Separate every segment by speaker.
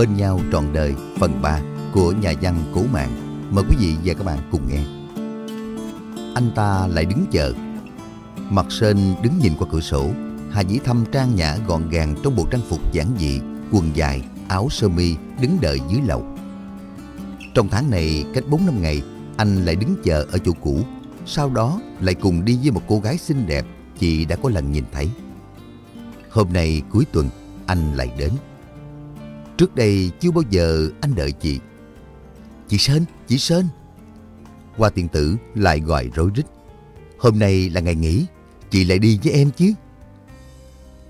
Speaker 1: Bên nhau trọn đời phần 3 của nhà văn Cố Mạng. Mời quý vị và các bạn cùng nghe. Anh ta lại đứng chờ. Mặt sên đứng nhìn qua cửa sổ. Hà Dĩ Thâm trang nhã gọn gàng trong bộ trang phục giản dị, quần dài, áo sơ mi đứng đợi dưới lầu. Trong tháng này, cách 4 năm ngày, anh lại đứng chờ ở chỗ cũ. Sau đó lại cùng đi với một cô gái xinh đẹp chị đã có lần nhìn thấy. Hôm nay cuối tuần, anh lại đến. Trước đây chưa bao giờ anh đợi chị. Chị Sơn, chị Sơn. Hoa tiền tử lại gọi rối rít. Hôm nay là ngày nghỉ, chị lại đi với em chứ.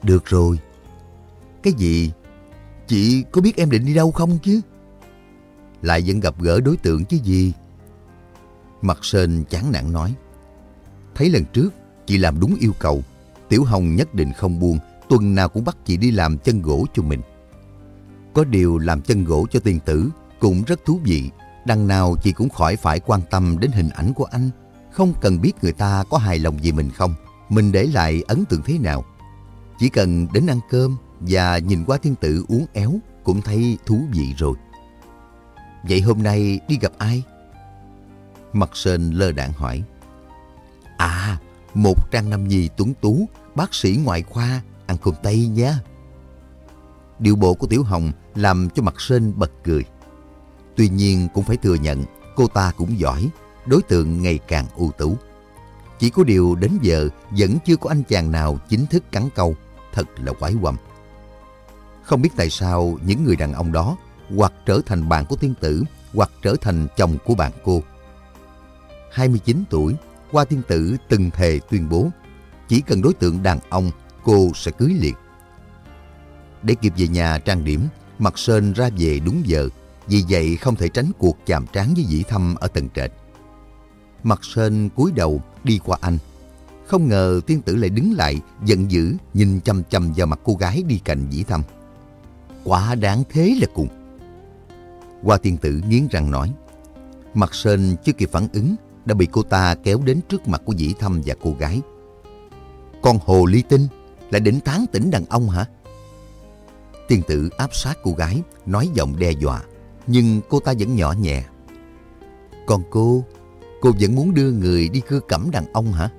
Speaker 1: Được rồi. Cái gì? Chị có biết em định đi đâu không chứ? Lại vẫn gặp gỡ đối tượng chứ gì? Mặt Sơn chán nản nói. Thấy lần trước, chị làm đúng yêu cầu. Tiểu Hồng nhất định không buồn tuần nào cũng bắt chị đi làm chân gỗ cho mình. Có điều làm chân gỗ cho tiền tử cũng rất thú vị. Đằng nào chị cũng khỏi phải quan tâm đến hình ảnh của anh. Không cần biết người ta có hài lòng gì mình không. Mình để lại ấn tượng thế nào. Chỉ cần đến ăn cơm và nhìn qua thiên tử uống éo cũng thấy thú vị rồi. Vậy hôm nay đi gặp ai? Mặt Sơn lơ đạn hỏi. À, một trang nam nhi tuấn tú, bác sĩ ngoại khoa, ăn cơm Tây nhé. Điệu bộ của Tiểu Hồng làm cho mặt Sên bật cười. Tuy nhiên cũng phải thừa nhận cô ta cũng giỏi, đối tượng ngày càng ưu tú. Chỉ có điều đến giờ vẫn chưa có anh chàng nào chính thức cắn câu, thật là quái quăm. Không biết tại sao những người đàn ông đó hoặc trở thành bạn của tiên tử hoặc trở thành chồng của bạn cô. 29 tuổi, qua Tiên Tử từng thề tuyên bố chỉ cần đối tượng đàn ông cô sẽ cưới liệt. Để kịp về nhà trang điểm, Mặt Sơn ra về đúng giờ, vì vậy không thể tránh cuộc chạm trán với dĩ thâm ở tầng trệt. Mặt Sơn cúi đầu đi qua anh. Không ngờ tiên tử lại đứng lại, giận dữ, nhìn chăm chăm vào mặt cô gái đi cạnh dĩ thâm. Quá đáng thế là cùng. Hoa tiên tử nghiến răng nói. Mặt Sơn chưa kịp phản ứng, đã bị cô ta kéo đến trước mặt của dĩ thâm và cô gái. Con hồ ly tinh lại đến tán tỉnh đàn ông hả? Tiên tử áp sát cô gái, nói giọng đe dọa, nhưng cô ta vẫn nhỏ nhẹ. Còn cô, cô vẫn muốn đưa người đi cưa cẩm đàn ông hả?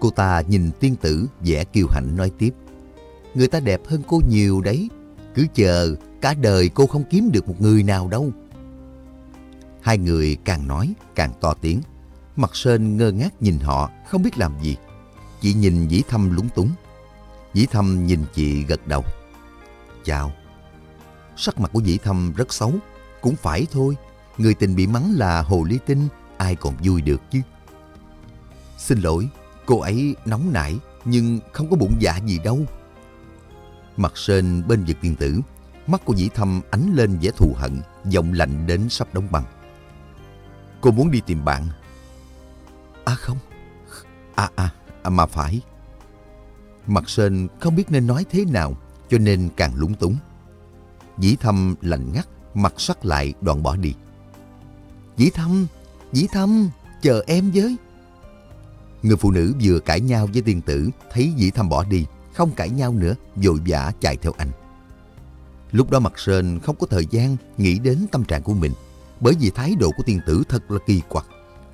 Speaker 1: Cô ta nhìn tiên tử vẻ kiêu hãnh nói tiếp. Người ta đẹp hơn cô nhiều đấy. Cứ chờ, cả đời cô không kiếm được một người nào đâu. Hai người càng nói càng to tiếng. Mặt Sơn ngơ ngác nhìn họ, không biết làm gì. Chị nhìn Dĩ Thâm lúng túng. Dĩ Thâm nhìn chị gật đầu. Chào. Sắc mặt của Dĩ Thâm rất xấu. Cũng phải thôi. Người tình bị mắng là hồ ly tinh, ai còn vui được chứ. Xin lỗi, cô ấy nóng nảy nhưng không có bụng dạ gì đâu. Mặt sên bên vực tiên tử, mắt của Dĩ Thâm ánh lên vẻ thù hận, giọng lạnh đến sắp đóng băng. Cô muốn đi tìm bạn? À không. À à, à mà phải. Mặt sên không biết nên nói thế nào, cho nên càng lúng túng. Dĩ Thâm lạnh ngắt, mặt sắc lại đoạn bỏ đi. Dĩ Thâm, Dĩ Thâm, chờ em với. Người phụ nữ vừa cãi nhau với tiên tử, thấy Dĩ Thâm bỏ đi, không cãi nhau nữa, vội vã chạy theo anh. Lúc đó Mặt Sơn không có thời gian nghĩ đến tâm trạng của mình, bởi vì thái độ của tiên tử thật là kỳ quặc.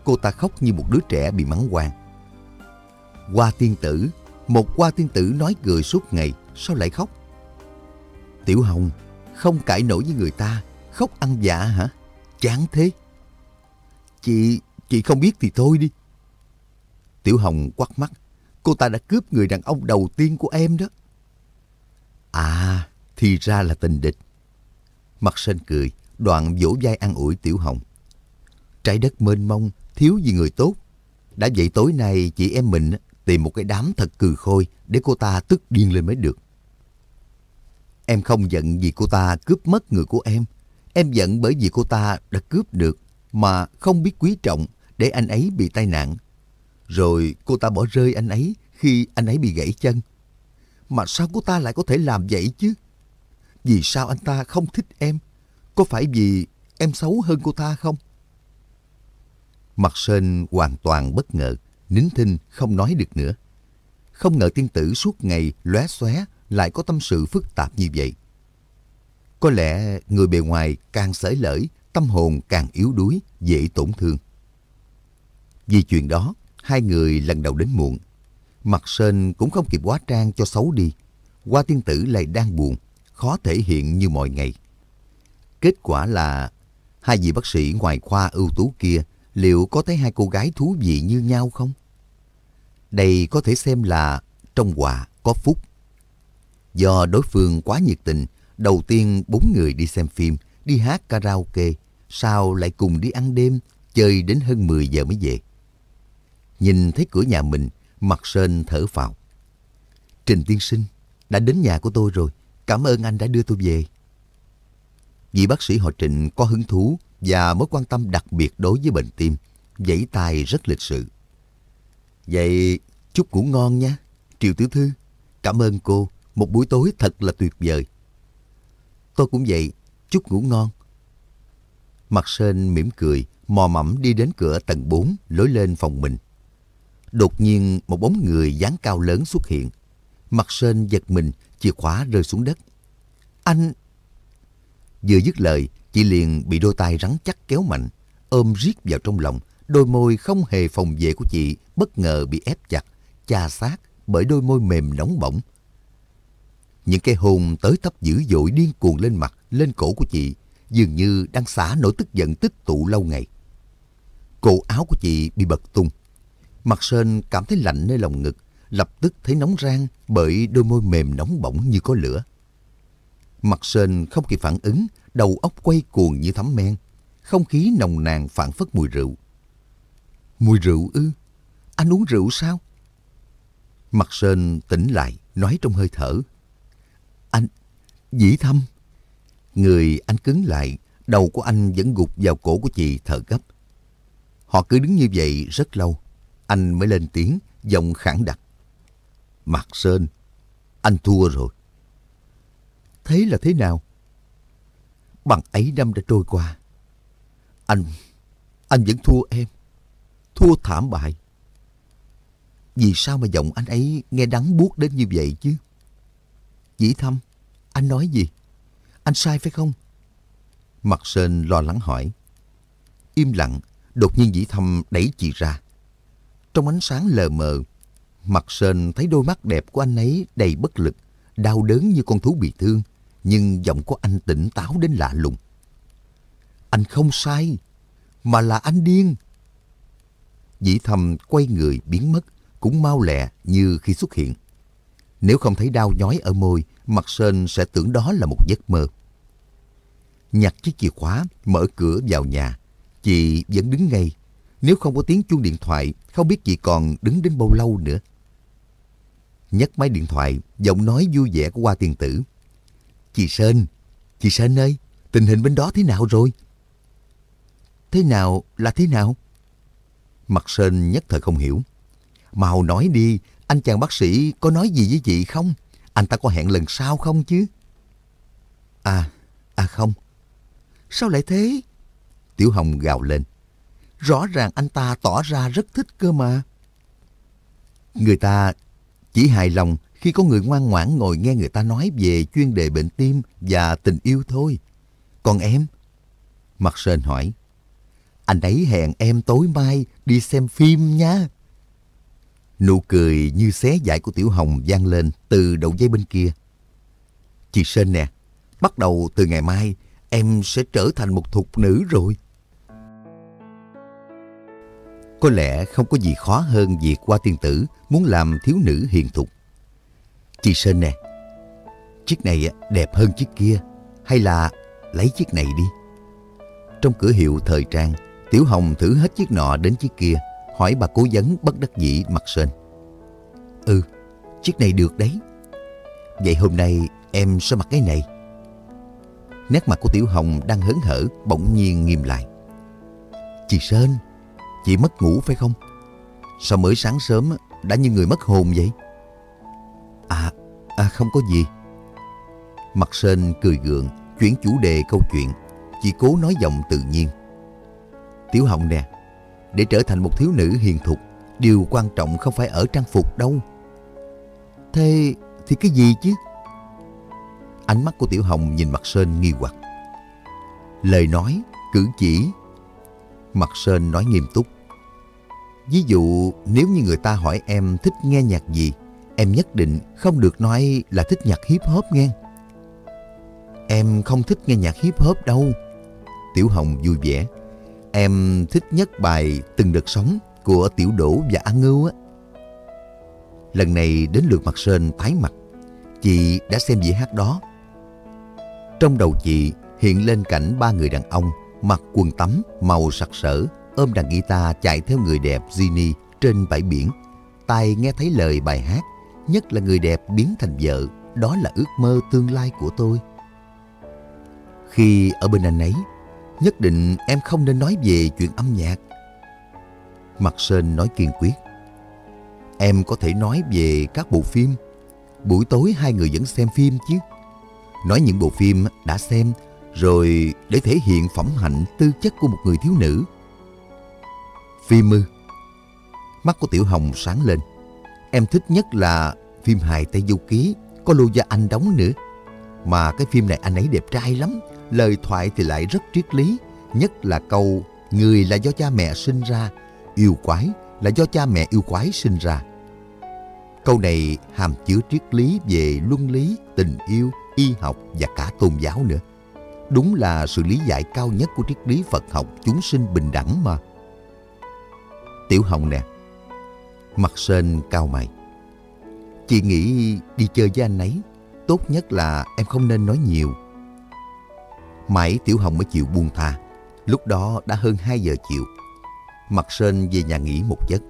Speaker 1: Cô ta khóc như một đứa trẻ bị mắng quan. Qua tiên tử, một qua tiên tử nói cười suốt ngày, sao lại khóc? Tiểu Hồng, không cãi nổi với người ta, khóc ăn dạ hả? Chán thế. Chị, chị không biết thì thôi đi. Tiểu Hồng quắt mắt, cô ta đã cướp người đàn ông đầu tiên của em đó. À, thì ra là tình địch. Mặt sên cười, đoạn vỗ vai an ủi Tiểu Hồng. Trái đất mênh mông, thiếu gì người tốt. Đã vậy tối nay chị em mình tìm một cái đám thật cừ khôi để cô ta tức điên lên mới được. Em không giận vì cô ta cướp mất người của em. Em giận bởi vì cô ta đã cướp được mà không biết quý trọng để anh ấy bị tai nạn. Rồi cô ta bỏ rơi anh ấy khi anh ấy bị gãy chân. Mà sao cô ta lại có thể làm vậy chứ? Vì sao anh ta không thích em? Có phải vì em xấu hơn cô ta không? Mặt Sơn hoàn toàn bất ngờ, nín thinh không nói được nữa. Không ngờ tiên tử suốt ngày lóe xóe lại có tâm sự phức tạp như vậy. Có lẽ người bề ngoài càng sởi lởi, tâm hồn càng yếu đuối, dễ tổn thương. Vì chuyện đó, hai người lần đầu đến muộn. Mặt sên cũng không kịp hóa trang cho xấu đi. Hoa tiên tử lại đang buồn, khó thể hiện như mọi ngày. Kết quả là hai vị bác sĩ ngoài khoa ưu tú kia liệu có thấy hai cô gái thú vị như nhau không? Đây có thể xem là trong quà có phúc. Do đối phương quá nhiệt tình, đầu tiên bốn người đi xem phim, đi hát karaoke, sau lại cùng đi ăn đêm, chơi đến hơn 10 giờ mới về. Nhìn thấy cửa nhà mình, mặt sơn thở phào. Trình tiên sinh, đã đến nhà của tôi rồi, cảm ơn anh đã đưa tôi về. Vị bác sĩ họ Trịnh có hứng thú và mối quan tâm đặc biệt đối với bệnh tim, dãy tay rất lịch sự. Vậy chúc ngủ ngon nha, Triệu Tiểu Thư. Cảm ơn cô, một buổi tối thật là tuyệt vời. Tôi cũng vậy, chúc ngủ ngon. Mặt sên mỉm cười, mò mẫm đi đến cửa tầng 4, lối lên phòng mình. Đột nhiên một bóng người dáng cao lớn xuất hiện. Mặt sên giật mình, chìa khóa rơi xuống đất. Anh... Vừa dứt lời, chị liền bị đôi tay rắn chắc kéo mạnh, ôm riết vào trong lòng. Đôi môi không hề phòng vệ của chị bất ngờ bị ép chặt, cha sát bởi đôi môi mềm nóng bỏng. Những cái hôn tới tấp dữ dội điên cuồng lên mặt, lên cổ của chị, dường như đang xả nỗi tức giận tích tụ lâu ngày. Cổ áo của chị bị bật tung. Mặt Sơn cảm thấy lạnh nơi lòng ngực, lập tức thấy nóng rang bởi đôi môi mềm nóng bỏng như có lửa. Mặt Sơn không kịp phản ứng, đầu óc quay cuồng như thấm men. Không khí nồng nàn phản phất mùi rượu. Mùi rượu ư? Anh uống rượu sao? Mặt Sơn tỉnh lại, nói trong hơi thở. Dĩ thâm. Người anh cứng lại, đầu của anh vẫn gục vào cổ của chị thở gấp. Họ cứ đứng như vậy rất lâu. Anh mới lên tiếng, giọng khẳng đặc. Mặt Sơn, anh thua rồi. Thế là thế nào? Bằng ấy năm đã trôi qua. Anh, anh vẫn thua em. Thua thảm bại. Vì sao mà giọng anh ấy nghe đắng buốt đến như vậy chứ? Dĩ thâm, anh nói gì? Anh sai phải không? Mặt Sơn lo lắng hỏi. Im lặng, đột nhiên dĩ thâm đẩy chị ra. Trong ánh sáng lờ mờ, Mặt Sơn thấy đôi mắt đẹp của anh ấy đầy bất lực, đau đớn như con thú bị thương, nhưng giọng của anh tỉnh táo đến lạ lùng. Anh không sai, mà là anh điên. Dĩ thầm quay người biến mất, cũng mau lẹ như khi xuất hiện. Nếu không thấy đau nhói ở môi, mặt Sơn sẽ tưởng đó là một giấc mơ. Nhặt chiếc chìa khóa, mở cửa vào nhà. Chị vẫn đứng ngay. Nếu không có tiếng chuông điện thoại, không biết chị còn đứng đến bao lâu nữa. Nhấc máy điện thoại, giọng nói vui vẻ của Hoa Tiền Tử. Chị Sơn, chị Sơn ơi, tình hình bên đó thế nào rồi? Thế nào là thế nào? Mặt Sơn nhất thời không hiểu. Mau nói đi, anh chàng bác sĩ có nói gì với chị không? Anh ta có hẹn lần sau không chứ? À, à không. Sao lại thế? Tiểu Hồng gào lên. Rõ ràng anh ta tỏ ra rất thích cơ mà. Người ta chỉ hài lòng khi có người ngoan ngoãn ngồi nghe người ta nói về chuyên đề bệnh tim và tình yêu thôi. Còn em? Mặt Sơn hỏi. Anh ấy hẹn em tối mai đi xem phim nha. Nụ cười như xé dại của Tiểu Hồng vang lên từ đầu dây bên kia. Chị Sơn nè, bắt đầu từ ngày mai em sẽ trở thành một thục nữ rồi. Có lẽ không có gì khó hơn việc qua tiên tử muốn làm thiếu nữ hiền thục. Chị Sơn nè, chiếc này đẹp hơn chiếc kia, hay là lấy chiếc này đi. Trong cửa hiệu thời trang, Tiểu Hồng thử hết chiếc nọ đến chiếc kia, hỏi bà cố vấn bất đắc dĩ mặt Sơn. Ừ, chiếc này được đấy. Vậy hôm nay em sẽ mặc cái này. Nét mặt của Tiểu Hồng đang hớn hở, bỗng nhiên nghiêm lại. Chị Sơn, chị mất ngủ phải không? Sao mới sáng sớm đã như người mất hồn vậy? À, à không có gì. Mặt Sơn cười gượng, chuyển chủ đề câu chuyện. Chị cố nói giọng tự nhiên. Tiểu Hồng nè, để trở thành một thiếu nữ hiền thục, điều quan trọng không phải ở trang phục đâu. Thế thì cái gì chứ? Ánh mắt của Tiểu Hồng nhìn mặt Sơn nghi hoặc. Lời nói, cử chỉ. Mặt Sơn nói nghiêm túc. Ví dụ nếu như người ta hỏi em thích nghe nhạc gì, em nhất định không được nói là thích nhạc hip hop nghe. Em không thích nghe nhạc hip hop đâu. Tiểu Hồng vui vẻ. Em thích nhất bài Từng đợt sống của Tiểu Đỗ và An Ngưu á. Lần này đến lượt mặt Sơn tái mặt. Chị đã xem dĩa hát đó. Trong đầu chị hiện lên cảnh ba người đàn ông mặc quần tắm màu sặc sỡ ôm đàn guitar chạy theo người đẹp Ginny trên bãi biển. Tai nghe thấy lời bài hát, nhất là người đẹp biến thành vợ, đó là ước mơ tương lai của tôi. Khi ở bên anh ấy, nhất định em không nên nói về chuyện âm nhạc. Mặt Sơn nói kiên quyết. Em có thể nói về các bộ phim. Buổi tối hai người vẫn xem phim chứ. Nói những bộ phim đã xem rồi để thể hiện phẩm hạnh tư chất của một người thiếu nữ. Phim ư? Mắt của Tiểu Hồng sáng lên. Em thích nhất là phim hài Tây Du Ký, có Lưu Gia Anh đóng nữa. Mà cái phim này anh ấy đẹp trai lắm, lời thoại thì lại rất triết lý, nhất là câu người là do cha mẹ sinh ra, yêu quái là do cha mẹ yêu quái sinh ra. Câu này hàm chứa triết lý về luân lý, tình yêu, y học và cả tôn giáo nữa. Đúng là sự lý giải cao nhất của triết lý Phật học chúng sinh bình đẳng mà. Tiểu Hồng nè. Mặt sên cao mày. Chị nghĩ đi chơi với anh ấy, tốt nhất là em không nên nói nhiều. Mãi Tiểu Hồng mới chịu buông tha. Lúc đó đã hơn 2 giờ chiều. Mặt Sơn về nhà nghỉ một giấc.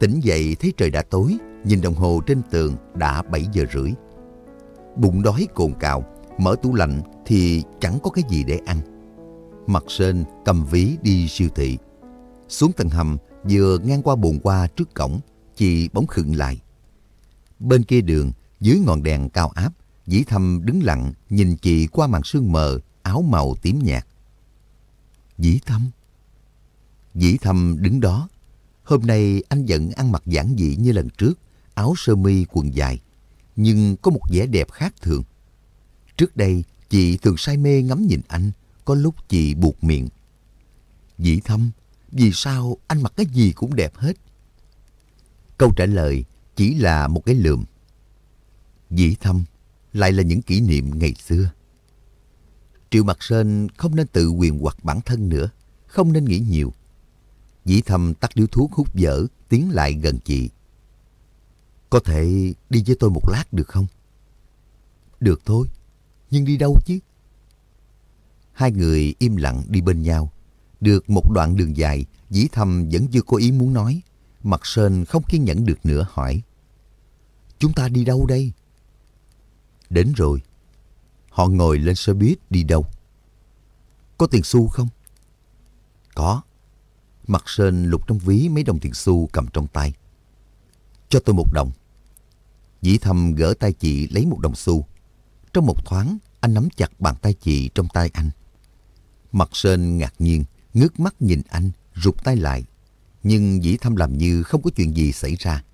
Speaker 1: Tỉnh dậy thấy trời đã tối, nhìn đồng hồ trên tường đã 7 giờ rưỡi. Bụng đói cồn cào, mở tủ lạnh thì chẳng có cái gì để ăn. Mặt Sơn cầm ví đi siêu thị. Xuống tầng hầm, vừa ngang qua bồn qua trước cổng, chị bỗng khựng lại. Bên kia đường, dưới ngọn đèn cao áp, Dĩ Thâm đứng lặng nhìn chị qua màn sương mờ, áo màu tím nhạt. Dĩ Thâm? Dĩ Thâm đứng đó. Hôm nay anh vẫn ăn mặc giản dị như lần trước, áo sơ mi quần dài, nhưng có một vẻ đẹp khác thường. Trước đây, chị thường say mê ngắm nhìn anh, có lúc chị buộc miệng. Dĩ Thâm, vì sao anh mặc cái gì cũng đẹp hết? Câu trả lời chỉ là một cái lườm. Dĩ Thâm lại là những kỷ niệm ngày xưa. Triệu Mặt Sơn không nên tự quyền hoặc bản thân nữa, không nên nghĩ nhiều. Dĩ thầm tắt điếu thuốc hút dở, tiến lại gần chị. Có thể đi với tôi một lát được không? Được thôi, nhưng đi đâu chứ? Hai người im lặng đi bên nhau. Được một đoạn đường dài, Dĩ thầm vẫn chưa có ý muốn nói. Mặt Sơn không kiên nhẫn được nữa hỏi. Chúng ta đi đâu đây? Đến rồi. Họ ngồi lên xe buýt đi đâu? Có tiền xu không? Có. Mặt Sơn lục trong ví mấy đồng tiền xu cầm trong tay. Cho tôi một đồng. Dĩ thầm gỡ tay chị lấy một đồng xu. Trong một thoáng, anh nắm chặt bàn tay chị trong tay anh. Mặt Sơn ngạc nhiên, ngước mắt nhìn anh, rụt tay lại. Nhưng dĩ thâm làm như không có chuyện gì xảy ra.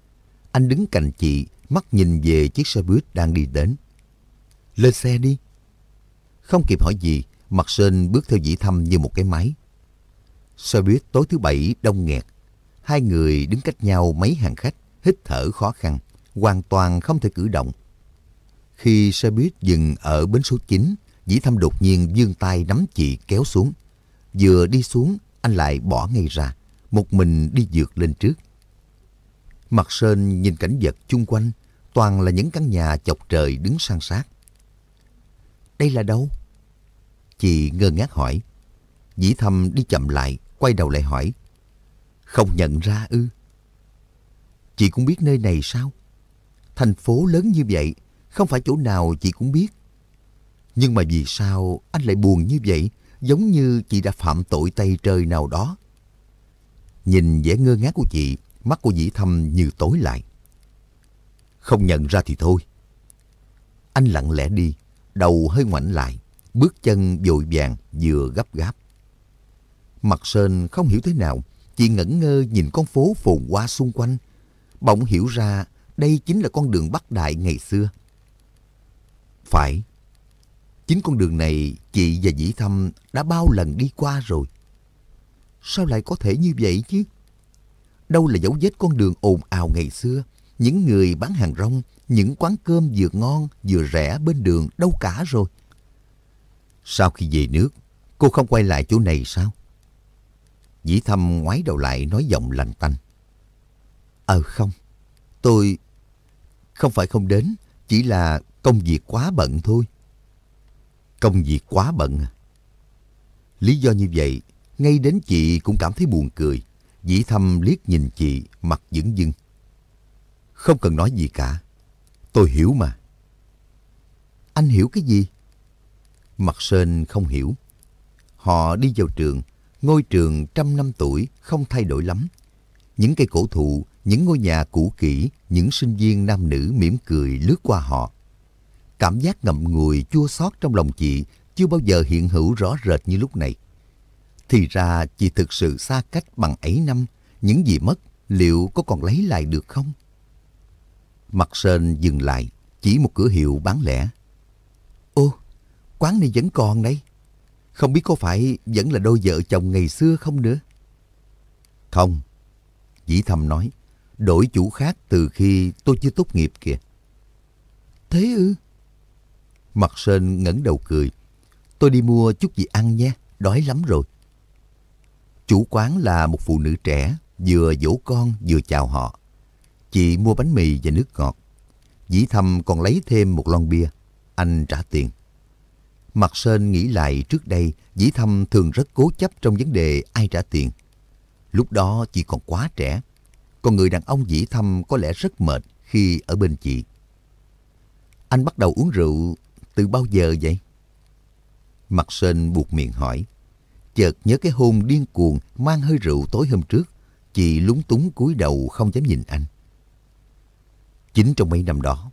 Speaker 1: Anh đứng cạnh chị, mắt nhìn về chiếc xe buýt đang đi đến. Lên xe đi. Không kịp hỏi gì, Mặt Sơn bước theo dĩ thâm như một cái máy. Xe buýt tối thứ bảy đông nghẹt. Hai người đứng cách nhau mấy hàng khách, hít thở khó khăn, hoàn toàn không thể cử động. Khi xe buýt dừng ở bến số 9, Dĩ Thâm đột nhiên vươn tay nắm chị kéo xuống. Vừa đi xuống, anh lại bỏ ngay ra, một mình đi dược lên trước. Mặt Sơn nhìn cảnh vật chung quanh, toàn là những căn nhà chọc trời đứng san sát. Đây là đâu? Chị ngơ ngác hỏi. Dĩ Thâm đi chậm lại, quay đầu lại hỏi. Không nhận ra ư? Chị cũng biết nơi này sao? Thành phố lớn như vậy, không phải chỗ nào chị cũng biết. Nhưng mà vì sao anh lại buồn như vậy, giống như chị đã phạm tội tay trời nào đó? Nhìn vẻ ngơ ngác của chị, mắt của dĩ thâm như tối lại. Không nhận ra thì thôi. Anh lặng lẽ đi, đầu hơi ngoảnh lại, bước chân vội vàng vừa gấp gáp. Mặt Sơn không hiểu thế nào, chỉ ngẩn ngơ nhìn con phố phồn hoa xung quanh. Bỗng hiểu ra đây chính là con đường Bắc Đại ngày xưa. Phải, Chính con đường này chị và Dĩ Thâm đã bao lần đi qua rồi. Sao lại có thể như vậy chứ? Đâu là dấu vết con đường ồn ào ngày xưa, những người bán hàng rong, những quán cơm vừa ngon vừa rẻ bên đường đâu cả rồi. Sau khi về nước, cô không quay lại chỗ này sao? Dĩ Thâm ngoái đầu lại nói giọng lành tanh. Ờ không, tôi không phải không đến, chỉ là công việc quá bận thôi. Công việc quá bận à? Lý do như vậy, ngay đến chị cũng cảm thấy buồn cười. Dĩ thâm liếc nhìn chị, mặt dững dưng. Không cần nói gì cả. Tôi hiểu mà. Anh hiểu cái gì? Mặt Sơn không hiểu. Họ đi vào trường, ngôi trường trăm năm tuổi không thay đổi lắm. Những cây cổ thụ, những ngôi nhà cũ kỹ, những sinh viên nam nữ mỉm cười lướt qua họ. Cảm giác ngậm ngùi chua xót trong lòng chị chưa bao giờ hiện hữu rõ rệt như lúc này. Thì ra chị thực sự xa cách bằng ấy năm, những gì mất liệu có còn lấy lại được không? Mặt Sên dừng lại, chỉ một cửa hiệu bán lẻ. Ô, quán này vẫn còn đấy. Không biết có phải vẫn là đôi vợ chồng ngày xưa không nữa? Không, Dĩ Thâm nói, đổi chủ khác từ khi tôi chưa tốt nghiệp kìa. Thế ư? Mặt Sơn ngẩng đầu cười. Tôi đi mua chút gì ăn nhé, đói lắm rồi. Chủ quán là một phụ nữ trẻ, vừa dỗ con vừa chào họ. Chị mua bánh mì và nước ngọt. Dĩ thâm còn lấy thêm một lon bia. Anh trả tiền. Mặt Sơn nghĩ lại trước đây, Dĩ Thâm thường rất cố chấp trong vấn đề ai trả tiền. Lúc đó chị còn quá trẻ. Còn người đàn ông Dĩ Thâm có lẽ rất mệt khi ở bên chị. Anh bắt đầu uống rượu từ bao giờ vậy? Mặt Sơn buộc miệng hỏi. Chợt nhớ cái hôn điên cuồng mang hơi rượu tối hôm trước. Chị lúng túng cúi đầu không dám nhìn anh. Chính trong mấy năm đó,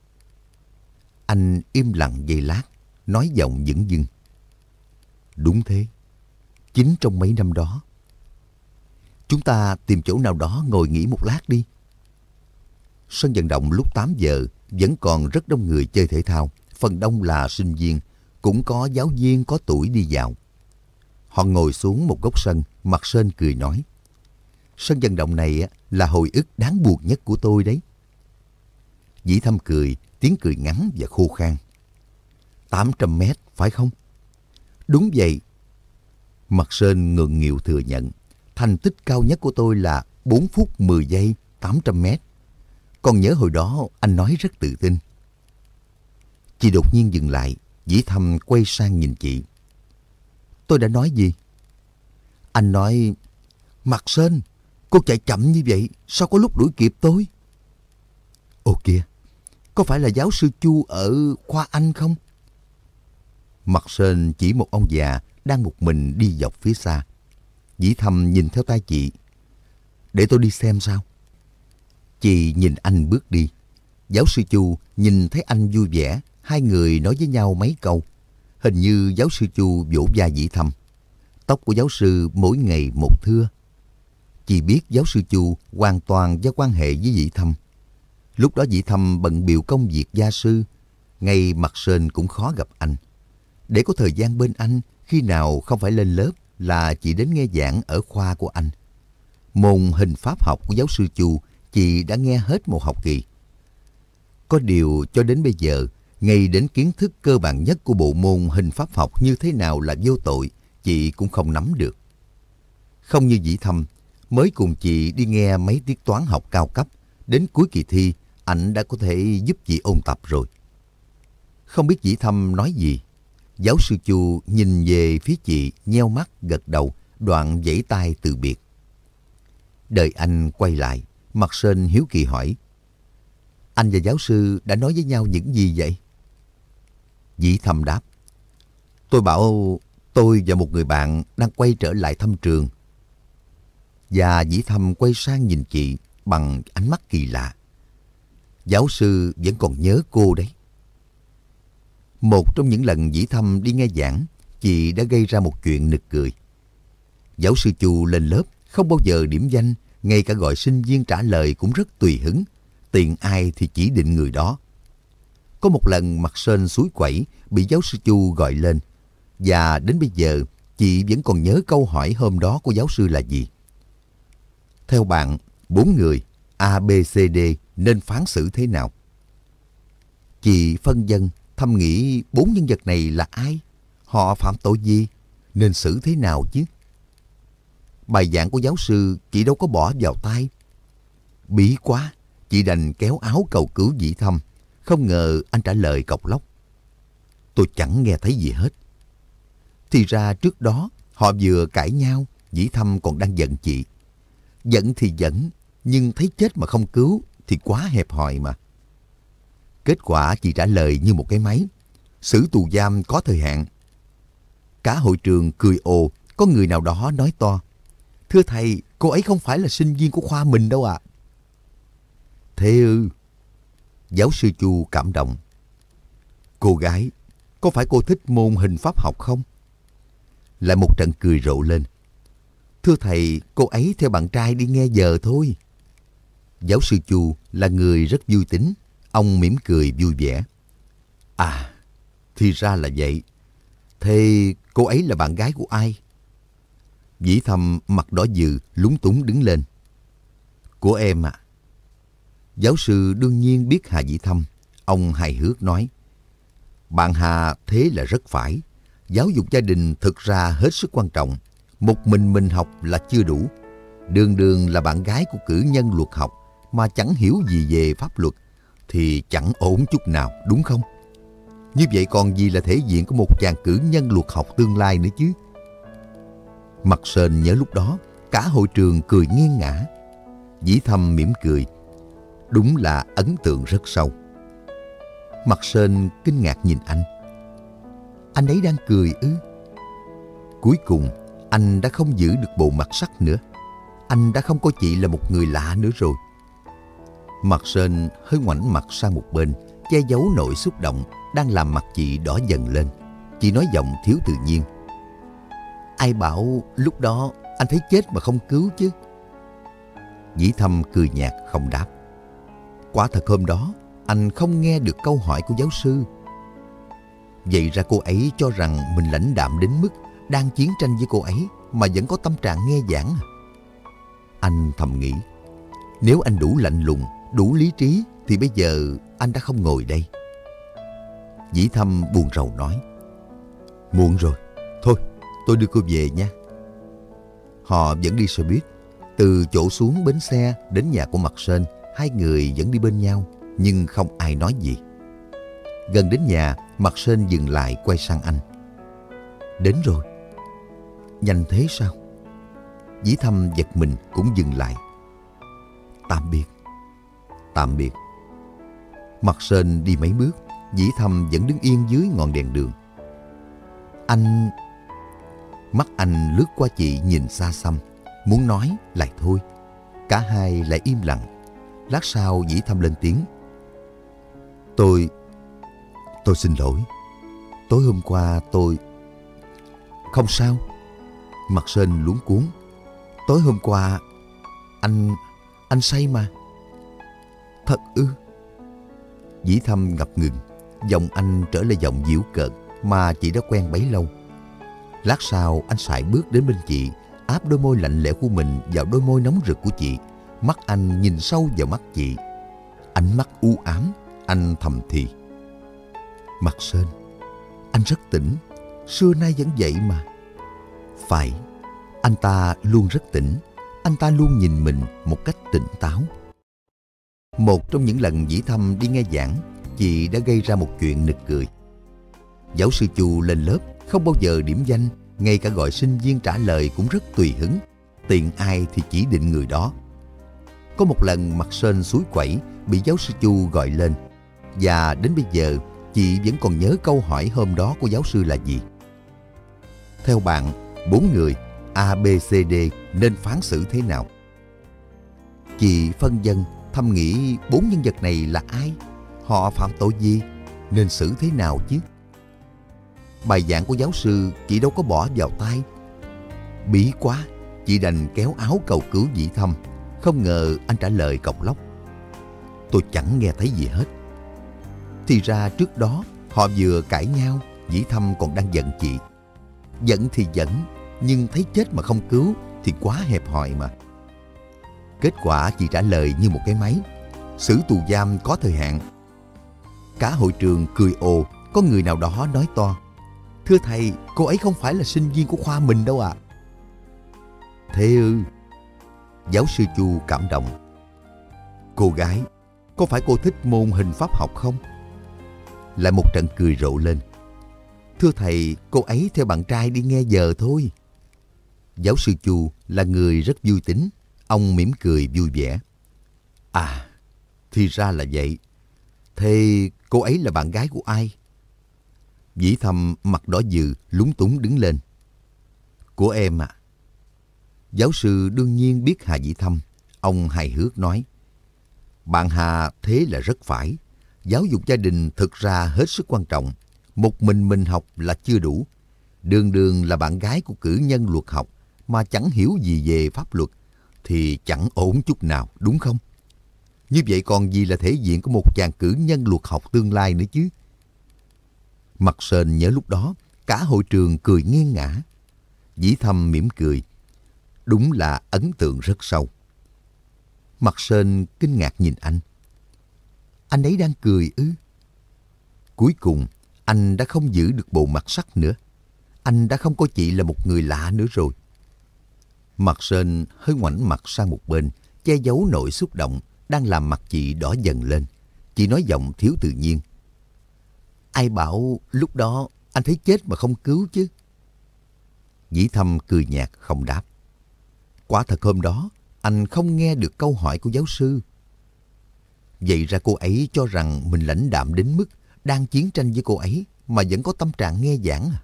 Speaker 1: anh im lặng giây lát, nói giọng dững dưng. Đúng thế, chính trong mấy năm đó. Chúng ta tìm chỗ nào đó ngồi nghỉ một lát đi. Sân vận động lúc 8 giờ vẫn còn rất đông người chơi thể thao phần đông là sinh viên, cũng có giáo viên có tuổi đi dạo. Họ ngồi xuống một góc sân, mặt sên cười nói. Sân vận động này là hồi ức đáng buồn nhất của tôi đấy. Dĩ thâm cười, tiếng cười ngắn và khô khan. 800 mét, phải không? Đúng vậy. Mặt sên ngượng nghịu thừa nhận. Thành tích cao nhất của tôi là 4 phút 10 giây, 800 mét. Còn nhớ hồi đó anh nói rất tự tin. Chị đột nhiên dừng lại, dĩ thâm quay sang nhìn chị. Tôi đã nói gì? Anh nói, Mặt Sên, cô chạy chậm như vậy, sao có lúc đuổi kịp tôi? Ồ kìa, có phải là giáo sư Chu ở khoa Anh không? Mặt Sên chỉ một ông già đang một mình đi dọc phía xa. Dĩ thầm nhìn theo tay chị. Để tôi đi xem sao. Chị nhìn anh bước đi. Giáo sư Chu nhìn thấy anh vui vẻ, Hai người nói với nhau mấy câu. Hình như giáo sư Chu vỗ vai dĩ thầm. Tóc của giáo sư mỗi ngày một thưa. chị biết giáo sư Chu hoàn toàn do quan hệ với dĩ thầm. Lúc đó dĩ thâm bận biểu công việc gia sư. Ngay mặt sên cũng khó gặp anh. Để có thời gian bên anh, khi nào không phải lên lớp là chỉ đến nghe giảng ở khoa của anh. Môn hình pháp học của giáo sư Chu chị đã nghe hết một học kỳ. Có điều cho đến bây giờ ngay đến kiến thức cơ bản nhất của bộ môn hình pháp học như thế nào là vô tội, chị cũng không nắm được. Không như dĩ thâm, mới cùng chị đi nghe mấy tiết toán học cao cấp, đến cuối kỳ thi, anh đã có thể giúp chị ôn tập rồi. Không biết dĩ thâm nói gì, giáo sư Chu nhìn về phía chị, nheo mắt, gật đầu, đoạn vẫy tay từ biệt. Đợi anh quay lại, mặt sên hiếu kỳ hỏi, anh và giáo sư đã nói với nhau những gì vậy? Dĩ thâm đáp. Tôi bảo tôi và một người bạn đang quay trở lại thăm trường. Và dĩ thâm quay sang nhìn chị bằng ánh mắt kỳ lạ. Giáo sư vẫn còn nhớ cô đấy. Một trong những lần dĩ thăm đi nghe giảng, chị đã gây ra một chuyện nực cười. Giáo sư Chu lên lớp không bao giờ điểm danh, ngay cả gọi sinh viên trả lời cũng rất tùy hứng. Tiền ai thì chỉ định người đó. Có một lần mặt sơn suối quẩy bị giáo sư Chu gọi lên. Và đến bây giờ, chị vẫn còn nhớ câu hỏi hôm đó của giáo sư là gì. Theo bạn, bốn người A, B, C, D nên phán xử thế nào? Chị phân dân thầm nghĩ bốn nhân vật này là ai? Họ phạm tội gì? Nên xử thế nào chứ? Bài giảng của giáo sư chị đâu có bỏ vào tay. Bí quá, chị đành kéo áo cầu cứu dĩ thâm. Không ngờ anh trả lời cọc lóc. Tôi chẳng nghe thấy gì hết. Thì ra trước đó họ vừa cãi nhau, dĩ thâm còn đang giận chị. Giận thì giận, nhưng thấy chết mà không cứu thì quá hẹp hòi mà. Kết quả chỉ trả lời như một cái máy. Sử tù giam có thời hạn. Cả hội trường cười ồ, có người nào đó nói to. Thưa thầy, cô ấy không phải là sinh viên của khoa mình đâu ạ. À. Thế ư? Giáo sư Chu cảm động. Cô gái, có phải cô thích môn hình pháp học không? Lại một trận cười rộ lên. Thưa thầy, cô ấy theo bạn trai đi nghe giờ thôi. Giáo sư Chu là người rất vui tính. Ông mỉm cười vui vẻ. À, thì ra là vậy. Thế cô ấy là bạn gái của ai? Dĩ thầm mặt đỏ dừ, lúng túng đứng lên. Của em à. Giáo sư đương nhiên biết Hà Dĩ Thâm. Ông hài hước nói. Bạn Hà thế là rất phải. Giáo dục gia đình thực ra hết sức quan trọng. Một mình mình học là chưa đủ. Đường đường là bạn gái của cử nhân luật học mà chẳng hiểu gì về pháp luật thì chẳng ổn chút nào, đúng không? Như vậy còn gì là thể diện của một chàng cử nhân luật học tương lai nữa chứ? Mặt sền nhớ lúc đó, cả hội trường cười nghiêng ngã. Dĩ thâm mỉm cười. Đúng là ấn tượng rất sâu. Mặt sên kinh ngạc nhìn anh. Anh ấy đang cười ư? Cuối cùng, anh đã không giữ được bộ mặt sắc nữa. Anh đã không có chị là một người lạ nữa rồi. Mặt sên hơi ngoảnh mặt sang một bên, che giấu nỗi xúc động đang làm mặt chị đỏ dần lên. Chị nói giọng thiếu tự nhiên. Ai bảo lúc đó anh thấy chết mà không cứu chứ? Dĩ thâm cười nhạt không đáp. Quả thật hôm đó, anh không nghe được câu hỏi của giáo sư. Vậy ra cô ấy cho rằng mình lãnh đạm đến mức đang chiến tranh với cô ấy mà vẫn có tâm trạng nghe giảng. À? Anh thầm nghĩ, nếu anh đủ lạnh lùng, đủ lý trí thì bây giờ anh đã không ngồi đây. Dĩ thâm buồn rầu nói, muộn rồi, thôi tôi đưa cô về nha. Họ vẫn đi xe buýt, từ chỗ xuống bến xe đến nhà của Mặt Sơn, hai người vẫn đi bên nhau, nhưng không ai nói gì. Gần đến nhà, Mặt Sơn dừng lại quay sang anh. Đến rồi. Nhanh thế sao? Dĩ thâm giật mình cũng dừng lại. Tạm biệt. Tạm biệt. Mặt sên đi mấy bước, dĩ thâm vẫn đứng yên dưới ngọn đèn đường. Anh... Mắt anh lướt qua chị nhìn xa xăm, muốn nói lại thôi. Cả hai lại im lặng. Lát sau dĩ thâm lên tiếng. Tôi... Tôi xin lỗi. Tối hôm qua tôi... Không sao. Mặt sên luống cuốn. Tối hôm qua... Anh... Anh say mà. Thật ư? Dĩ thâm ngập ngừng. Giọng anh trở lại giọng diễu cợt mà chị đã quen bấy lâu. Lát sau anh sải bước đến bên chị, áp đôi môi lạnh lẽo của mình vào đôi môi nóng rực của chị. Mắt anh nhìn sâu vào mắt chị. Ánh mắt u ám, anh thầm thì. Mặt sơn, anh rất tỉnh, xưa nay vẫn vậy mà. Phải, anh ta luôn rất tỉnh, anh ta luôn nhìn mình một cách tỉnh táo. Một trong những lần dĩ thăm đi nghe giảng, chị đã gây ra một chuyện nực cười. Giáo sư Chu lên lớp không bao giờ điểm danh, ngay cả gọi sinh viên trả lời cũng rất tùy hứng. Tiền ai thì chỉ định người đó. Có một lần mặt sơn suối quẩy bị giáo sư Chu gọi lên. Và đến bây giờ, chị vẫn còn nhớ câu hỏi hôm đó của giáo sư là gì. Theo bạn, bốn người A, B, C, D nên phán xử thế nào? Chị phân dân thầm nghĩ bốn nhân vật này là ai? Họ phạm tội gì? Nên xử thế nào chứ? Bài giảng của giáo sư chị đâu có bỏ vào tay. Bí quá, chị đành kéo áo cầu cứu dĩ thâm. Không ngờ anh trả lời cọc lóc. Tôi chẳng nghe thấy gì hết. Thì ra trước đó họ vừa cãi nhau, Dĩ Thâm còn đang giận chị. Giận thì giận, nhưng thấy chết mà không cứu thì quá hẹp hòi mà. Kết quả chỉ trả lời như một cái máy. Sử tù giam có thời hạn. Cả hội trường cười ồ, có người nào đó nói to. Thưa thầy, cô ấy không phải là sinh viên của khoa mình đâu ạ. À. Thế ư? Giáo sư Chu cảm động. Cô gái, có phải cô thích môn hình pháp học không? Lại một trận cười rộ lên. Thưa thầy, cô ấy theo bạn trai đi nghe giờ thôi. Giáo sư Chu là người rất vui tính. Ông mỉm cười vui vẻ. À, thì ra là vậy. Thế cô ấy là bạn gái của ai? Dĩ thầm mặt đỏ dừ, lúng túng đứng lên. Của em à. Giáo sư đương nhiên biết Hà Dĩ Thâm. Ông hài hước nói. Bạn Hà thế là rất phải. Giáo dục gia đình thực ra hết sức quan trọng. Một mình mình học là chưa đủ. Đường đường là bạn gái của cử nhân luật học mà chẳng hiểu gì về pháp luật thì chẳng ổn chút nào, đúng không? Như vậy còn gì là thể diện của một chàng cử nhân luật học tương lai nữa chứ? Mặt sền nhớ lúc đó, cả hội trường cười nghiêng ngã. Dĩ thâm mỉm cười. Đúng là ấn tượng rất sâu. Mặt sên kinh ngạc nhìn anh. Anh ấy đang cười ư? Cuối cùng, anh đã không giữ được bộ mặt sắc nữa. Anh đã không có chị là một người lạ nữa rồi. Mặt sên hơi ngoảnh mặt sang một bên, che giấu nỗi xúc động đang làm mặt chị đỏ dần lên. Chị nói giọng thiếu tự nhiên. Ai bảo lúc đó anh thấy chết mà không cứu chứ? Dĩ thâm cười nhạt không đáp. Quả thật hôm đó, anh không nghe được câu hỏi của giáo sư. Vậy ra cô ấy cho rằng mình lãnh đạm đến mức đang chiến tranh với cô ấy mà vẫn có tâm trạng nghe giảng à?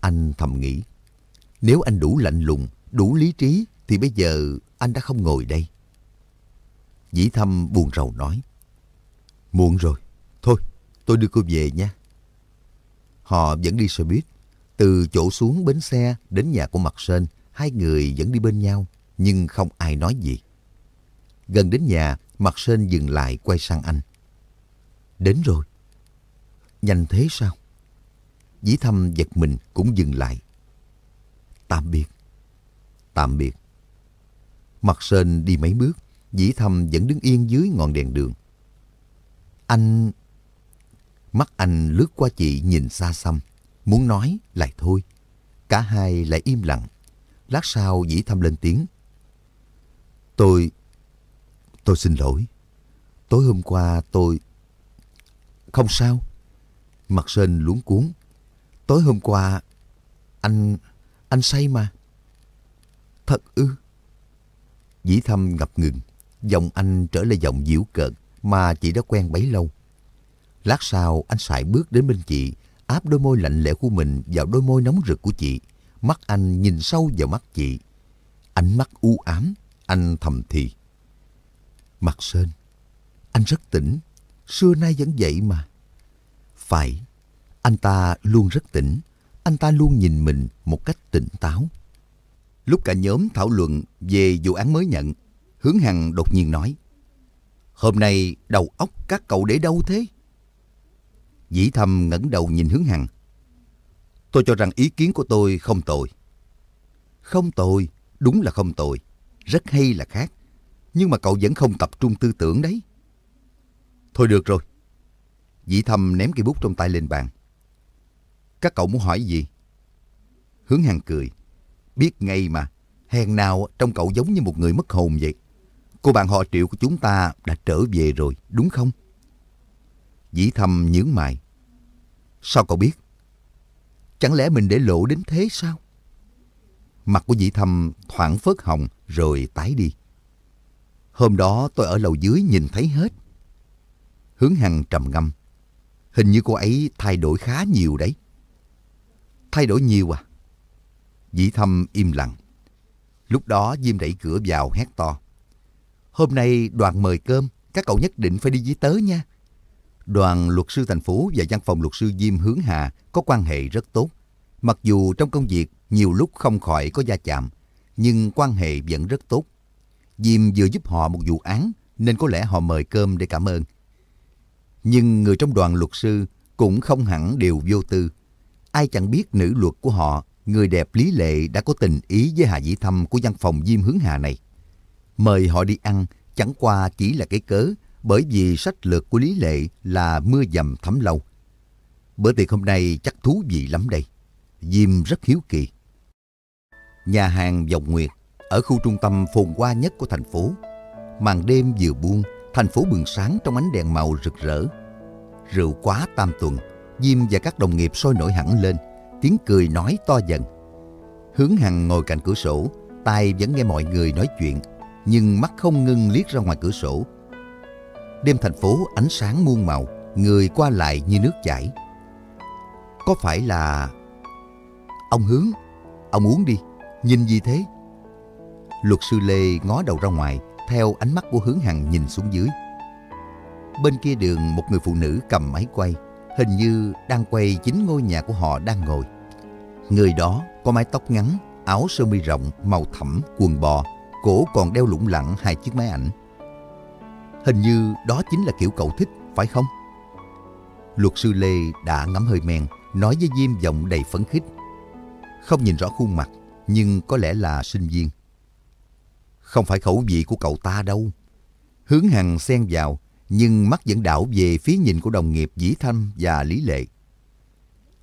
Speaker 1: Anh thầm nghĩ, nếu anh đủ lạnh lùng, đủ lý trí thì bây giờ anh đã không ngồi đây. Dĩ thâm buồn rầu nói, muộn rồi, thôi tôi đưa cô về nha. Họ vẫn đi xe buýt, từ chỗ xuống bến xe đến nhà của Mặt Sơn, hai người vẫn đi bên nhau, nhưng không ai nói gì. Gần đến nhà, Mặt Sơn dừng lại quay sang anh. Đến rồi. Nhanh thế sao? Dĩ thâm giật mình cũng dừng lại. Tạm biệt. Tạm biệt. Mặt sên đi mấy bước, dĩ thâm vẫn đứng yên dưới ngọn đèn đường. Anh... Mắt anh lướt qua chị nhìn xa xăm, muốn nói lại thôi. Cả hai lại im lặng. Lát sau dĩ thâm lên tiếng. Tôi... Tôi xin lỗi. Tối hôm qua tôi... Không sao. Mặt sên luống cuốn. Tối hôm qua... Anh... Anh say mà. Thật ư? Dĩ thâm ngập ngừng. Giọng anh trở lại giọng diễu cợt mà chị đã quen bấy lâu. Lát sau anh sải bước đến bên chị, áp đôi môi lạnh lẽo của mình vào đôi môi nóng rực của chị. Mắt anh nhìn sâu vào mắt chị. Ánh mắt u ám, anh thầm thì. Mặt sơn, anh rất tỉnh, xưa nay vẫn vậy mà. Phải, anh ta luôn rất tỉnh, anh ta luôn nhìn mình một cách tỉnh táo. Lúc cả nhóm thảo luận về vụ án mới nhận, Hướng Hằng đột nhiên nói, Hôm nay đầu óc các cậu để đâu thế? Dĩ thầm ngẩng đầu nhìn Hướng Hằng. Tôi cho rằng ý kiến của tôi không tồi. Không tồi, đúng là không tồi. Rất hay là khác. Nhưng mà cậu vẫn không tập trung tư tưởng đấy. Thôi được rồi. Dĩ thầm ném cây bút trong tay lên bàn. Các cậu muốn hỏi gì? Hướng Hằng cười. Biết ngay mà, hèn nào trong cậu giống như một người mất hồn vậy. Cô bạn họ triệu của chúng ta đã trở về rồi, đúng không? Dĩ thầm nhướng mày. Sao cậu biết? Chẳng lẽ mình để lộ đến thế sao? Mặt của dĩ thầm thoảng phớt hồng rồi tái đi. Hôm đó tôi ở lầu dưới nhìn thấy hết. Hướng Hằng trầm ngâm. Hình như cô ấy thay đổi khá nhiều đấy. Thay đổi nhiều à? Dĩ thâm im lặng. Lúc đó Diêm đẩy cửa vào hét to. Hôm nay đoàn mời cơm, các cậu nhất định phải đi với tớ nha. Đoàn luật sư thành phố và văn phòng luật sư Diêm Hướng Hà có quan hệ rất tốt. Mặc dù trong công việc nhiều lúc không khỏi có gia chạm, nhưng quan hệ vẫn rất tốt. Diêm vừa giúp họ một vụ án nên có lẽ họ mời cơm để cảm ơn. Nhưng người trong đoàn luật sư cũng không hẳn đều vô tư. Ai chẳng biết nữ luật của họ, người đẹp Lý Lệ đã có tình ý với Hà Dĩ Thâm của văn phòng Diêm Hướng Hà này. Mời họ đi ăn chẳng qua chỉ là cái cớ bởi vì sách lược của Lý Lệ là mưa dầm thấm lâu. Bữa tiệc hôm nay chắc thú vị lắm đây. Diêm rất hiếu kỳ. Nhà hàng Dòng Nguyệt ở khu trung tâm phồn hoa nhất của thành phố. Màn đêm vừa buông, thành phố bừng sáng trong ánh đèn màu rực rỡ. Rượu quá tam tuần, Diêm và các đồng nghiệp sôi nổi hẳn lên, tiếng cười nói to dần. Hướng Hằng ngồi cạnh cửa sổ, tai vẫn nghe mọi người nói chuyện, nhưng mắt không ngưng liếc ra ngoài cửa sổ. Đêm thành phố ánh sáng muôn màu, người qua lại như nước chảy. Có phải là... Ông Hướng, ông uống đi, nhìn gì thế? Luật sư Lê ngó đầu ra ngoài, theo ánh mắt của Hướng Hằng nhìn xuống dưới. Bên kia đường một người phụ nữ cầm máy quay, hình như đang quay chính ngôi nhà của họ đang ngồi. Người đó có mái tóc ngắn, áo sơ mi rộng, màu thẫm, quần bò, cổ còn đeo lủng lẳng hai chiếc máy ảnh. Hình như đó chính là kiểu cậu thích, phải không? Luật sư Lê đã ngắm hơi men, nói với Diêm giọng đầy phấn khích. Không nhìn rõ khuôn mặt, nhưng có lẽ là sinh viên. Không phải khẩu vị của cậu ta đâu. Hướng Hằng xen vào, nhưng mắt vẫn đảo về phía nhìn của đồng nghiệp Dĩ Thâm và Lý Lệ.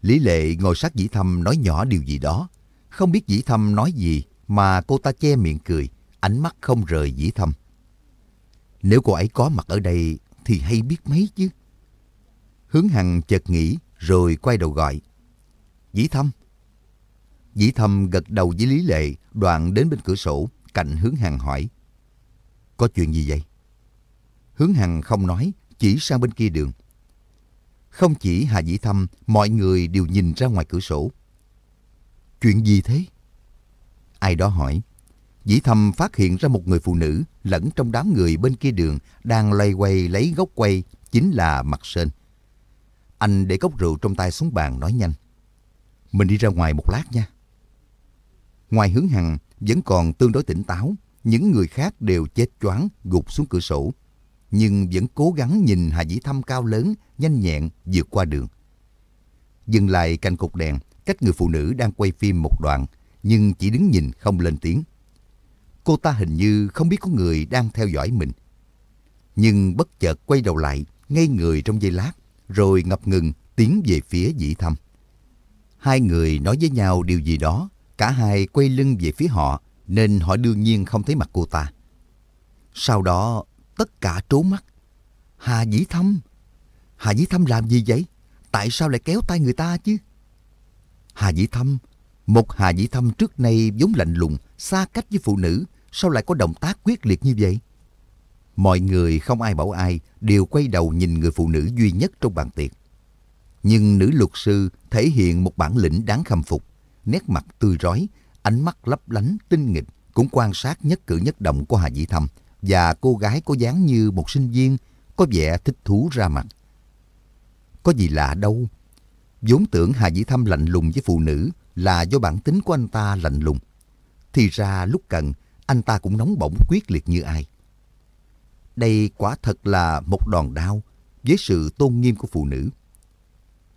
Speaker 1: Lý Lệ ngồi sát Dĩ Thâm nói nhỏ điều gì đó. Không biết Dĩ Thâm nói gì mà cô ta che miệng cười, ánh mắt không rời Dĩ Thâm. Nếu cô ấy có mặt ở đây thì hay biết mấy chứ. Hướng Hằng chợt nghĩ rồi quay đầu gọi. Dĩ Thâm. Dĩ Thâm gật đầu với Lý Lệ, đoạn đến bên cửa sổ, cạnh Hướng Hằng hỏi. Có chuyện gì vậy? Hướng Hằng không nói, chỉ sang bên kia đường. Không chỉ Hà Dĩ Thâm, mọi người đều nhìn ra ngoài cửa sổ. Chuyện gì thế? Ai đó hỏi. Dĩ Thâm phát hiện ra một người phụ nữ lẫn trong đám người bên kia đường đang loay quay lấy gốc quay chính là Mặt Sên. Anh để cốc rượu trong tay xuống bàn nói nhanh. Mình đi ra ngoài một lát nha. Ngoài hướng hằng vẫn còn tương đối tỉnh táo, những người khác đều chết choáng gục xuống cửa sổ nhưng vẫn cố gắng nhìn Hà Dĩ Thâm cao lớn, nhanh nhẹn vượt qua đường. Dừng lại cạnh cục đèn, cách người phụ nữ đang quay phim một đoạn, nhưng chỉ đứng nhìn không lên tiếng. Cô ta hình như không biết có người đang theo dõi mình. Nhưng bất chợt quay đầu lại, ngay người trong giây lát, rồi ngập ngừng tiến về phía Dĩ Thâm. Hai người nói với nhau điều gì đó, cả hai quay lưng về phía họ, nên họ đương nhiên không thấy mặt cô ta. Sau đó tất cả trố mắt. Hà Dĩ Thâm, Hà Dĩ Thâm làm gì vậy? Tại sao lại kéo tay người ta chứ? Hà Dĩ Thâm, một Hà Dĩ Thâm trước nay vốn lạnh lùng, xa cách với phụ nữ, sao lại có động tác quyết liệt như vậy? Mọi người không ai bảo ai, đều quay đầu nhìn người phụ nữ duy nhất trong bàn tiệc. Nhưng nữ luật sư thể hiện một bản lĩnh đáng khâm phục, nét mặt tươi rói, ánh mắt lấp lánh, tinh nghịch, cũng quan sát nhất cử nhất động của Hà Dĩ Thâm, và cô gái có dáng như một sinh viên, có vẻ thích thú ra mặt. Có gì lạ đâu. vốn tưởng Hà Dĩ Thâm lạnh lùng với phụ nữ là do bản tính của anh ta lạnh lùng. Thì ra lúc cần, anh ta cũng nóng bỏng quyết liệt như ai. Đây quả thật là một đòn đao với sự tôn nghiêm của phụ nữ.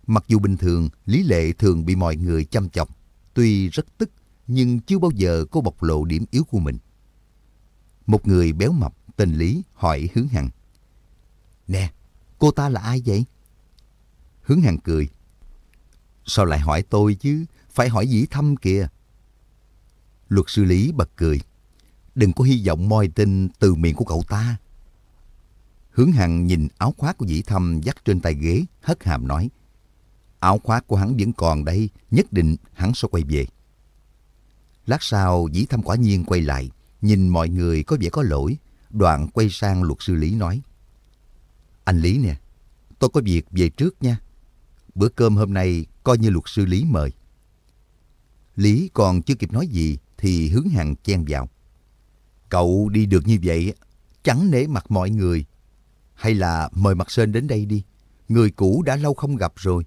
Speaker 1: Mặc dù bình thường, Lý Lệ thường bị mọi người chăm chọc, tuy rất tức nhưng chưa bao giờ cô bộc lộ điểm yếu của mình. Một người béo mập tên Lý hỏi Hướng Hằng. Nè, cô ta là ai vậy? Hướng Hằng cười. Sao lại hỏi tôi chứ? Phải hỏi dĩ thâm kìa. Luật sư Lý bật cười. Đừng có hy vọng moi tin từ miệng của cậu ta. Hướng Hằng nhìn áo khoác của dĩ thâm dắt trên tay ghế, hất hàm nói. Áo khoác của hắn vẫn còn đây, nhất định hắn sẽ quay về. Lát sau, dĩ thâm quả nhiên quay lại, Nhìn mọi người có vẻ có lỗi, đoạn quay sang luật sư Lý nói. Anh Lý nè, tôi có việc về trước nha. Bữa cơm hôm nay coi như luật sư Lý mời. Lý còn chưa kịp nói gì thì hướng hàng chen vào. Cậu đi được như vậy, chẳng nể mặt mọi người. Hay là mời mặt sên đến đây đi, người cũ đã lâu không gặp rồi.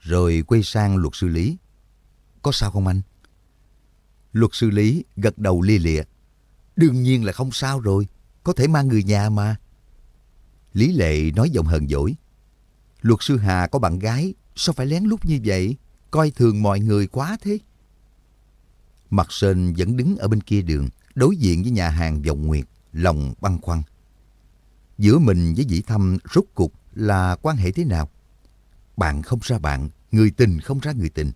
Speaker 1: Rồi quay sang luật sư Lý. Có sao không anh? Luật sư Lý gật đầu lia lịa. Đương nhiên là không sao rồi, có thể mang người nhà mà. Lý Lệ nói giọng hờn dỗi. Luật sư Hà có bạn gái, sao phải lén lút như vậy? Coi thường mọi người quá thế. Mặt Sơn vẫn đứng ở bên kia đường, đối diện với nhà hàng Vọng Nguyệt, lòng băn khoăn. Giữa mình với dĩ thâm rốt cục là quan hệ thế nào? Bạn không ra bạn, người tình không ra người tình.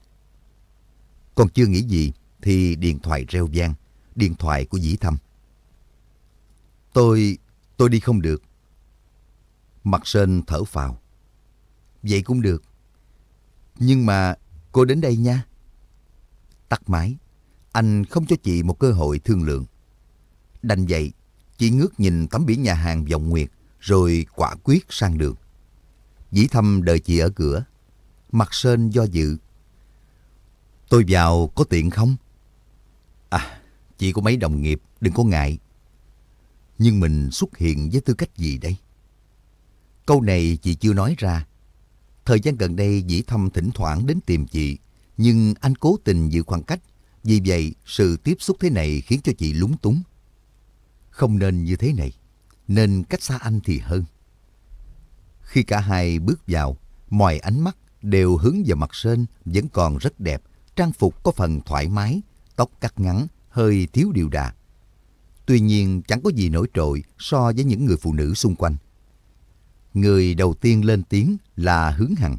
Speaker 1: Còn chưa nghĩ gì thì điện thoại reo vang, điện thoại của dĩ thâm. Tôi, tôi đi không được. Mặt Sơn thở phào. Vậy cũng được. Nhưng mà cô đến đây nha. Tắt máy. Anh không cho chị một cơ hội thương lượng. Đành vậy, chị ngước nhìn tấm biển nhà hàng vọng nguyệt rồi quả quyết sang đường. Dĩ thâm đợi chị ở cửa. Mặt Sơn do dự. Tôi vào có tiện không? À, chị có mấy đồng nghiệp, đừng có ngại. Nhưng mình xuất hiện với tư cách gì đây? Câu này chị chưa nói ra. Thời gian gần đây Dĩ Thâm thỉnh thoảng đến tìm chị, nhưng anh cố tình giữ khoảng cách. Vì vậy, sự tiếp xúc thế này khiến cho chị lúng túng. Không nên như thế này, nên cách xa anh thì hơn. Khi cả hai bước vào, mọi ánh mắt đều hướng vào mặt sên vẫn còn rất đẹp, trang phục có phần thoải mái, tóc cắt ngắn, hơi thiếu điều đà. Tuy nhiên chẳng có gì nổi trội so với những người phụ nữ xung quanh. Người đầu tiên lên tiếng là Hướng Hằng.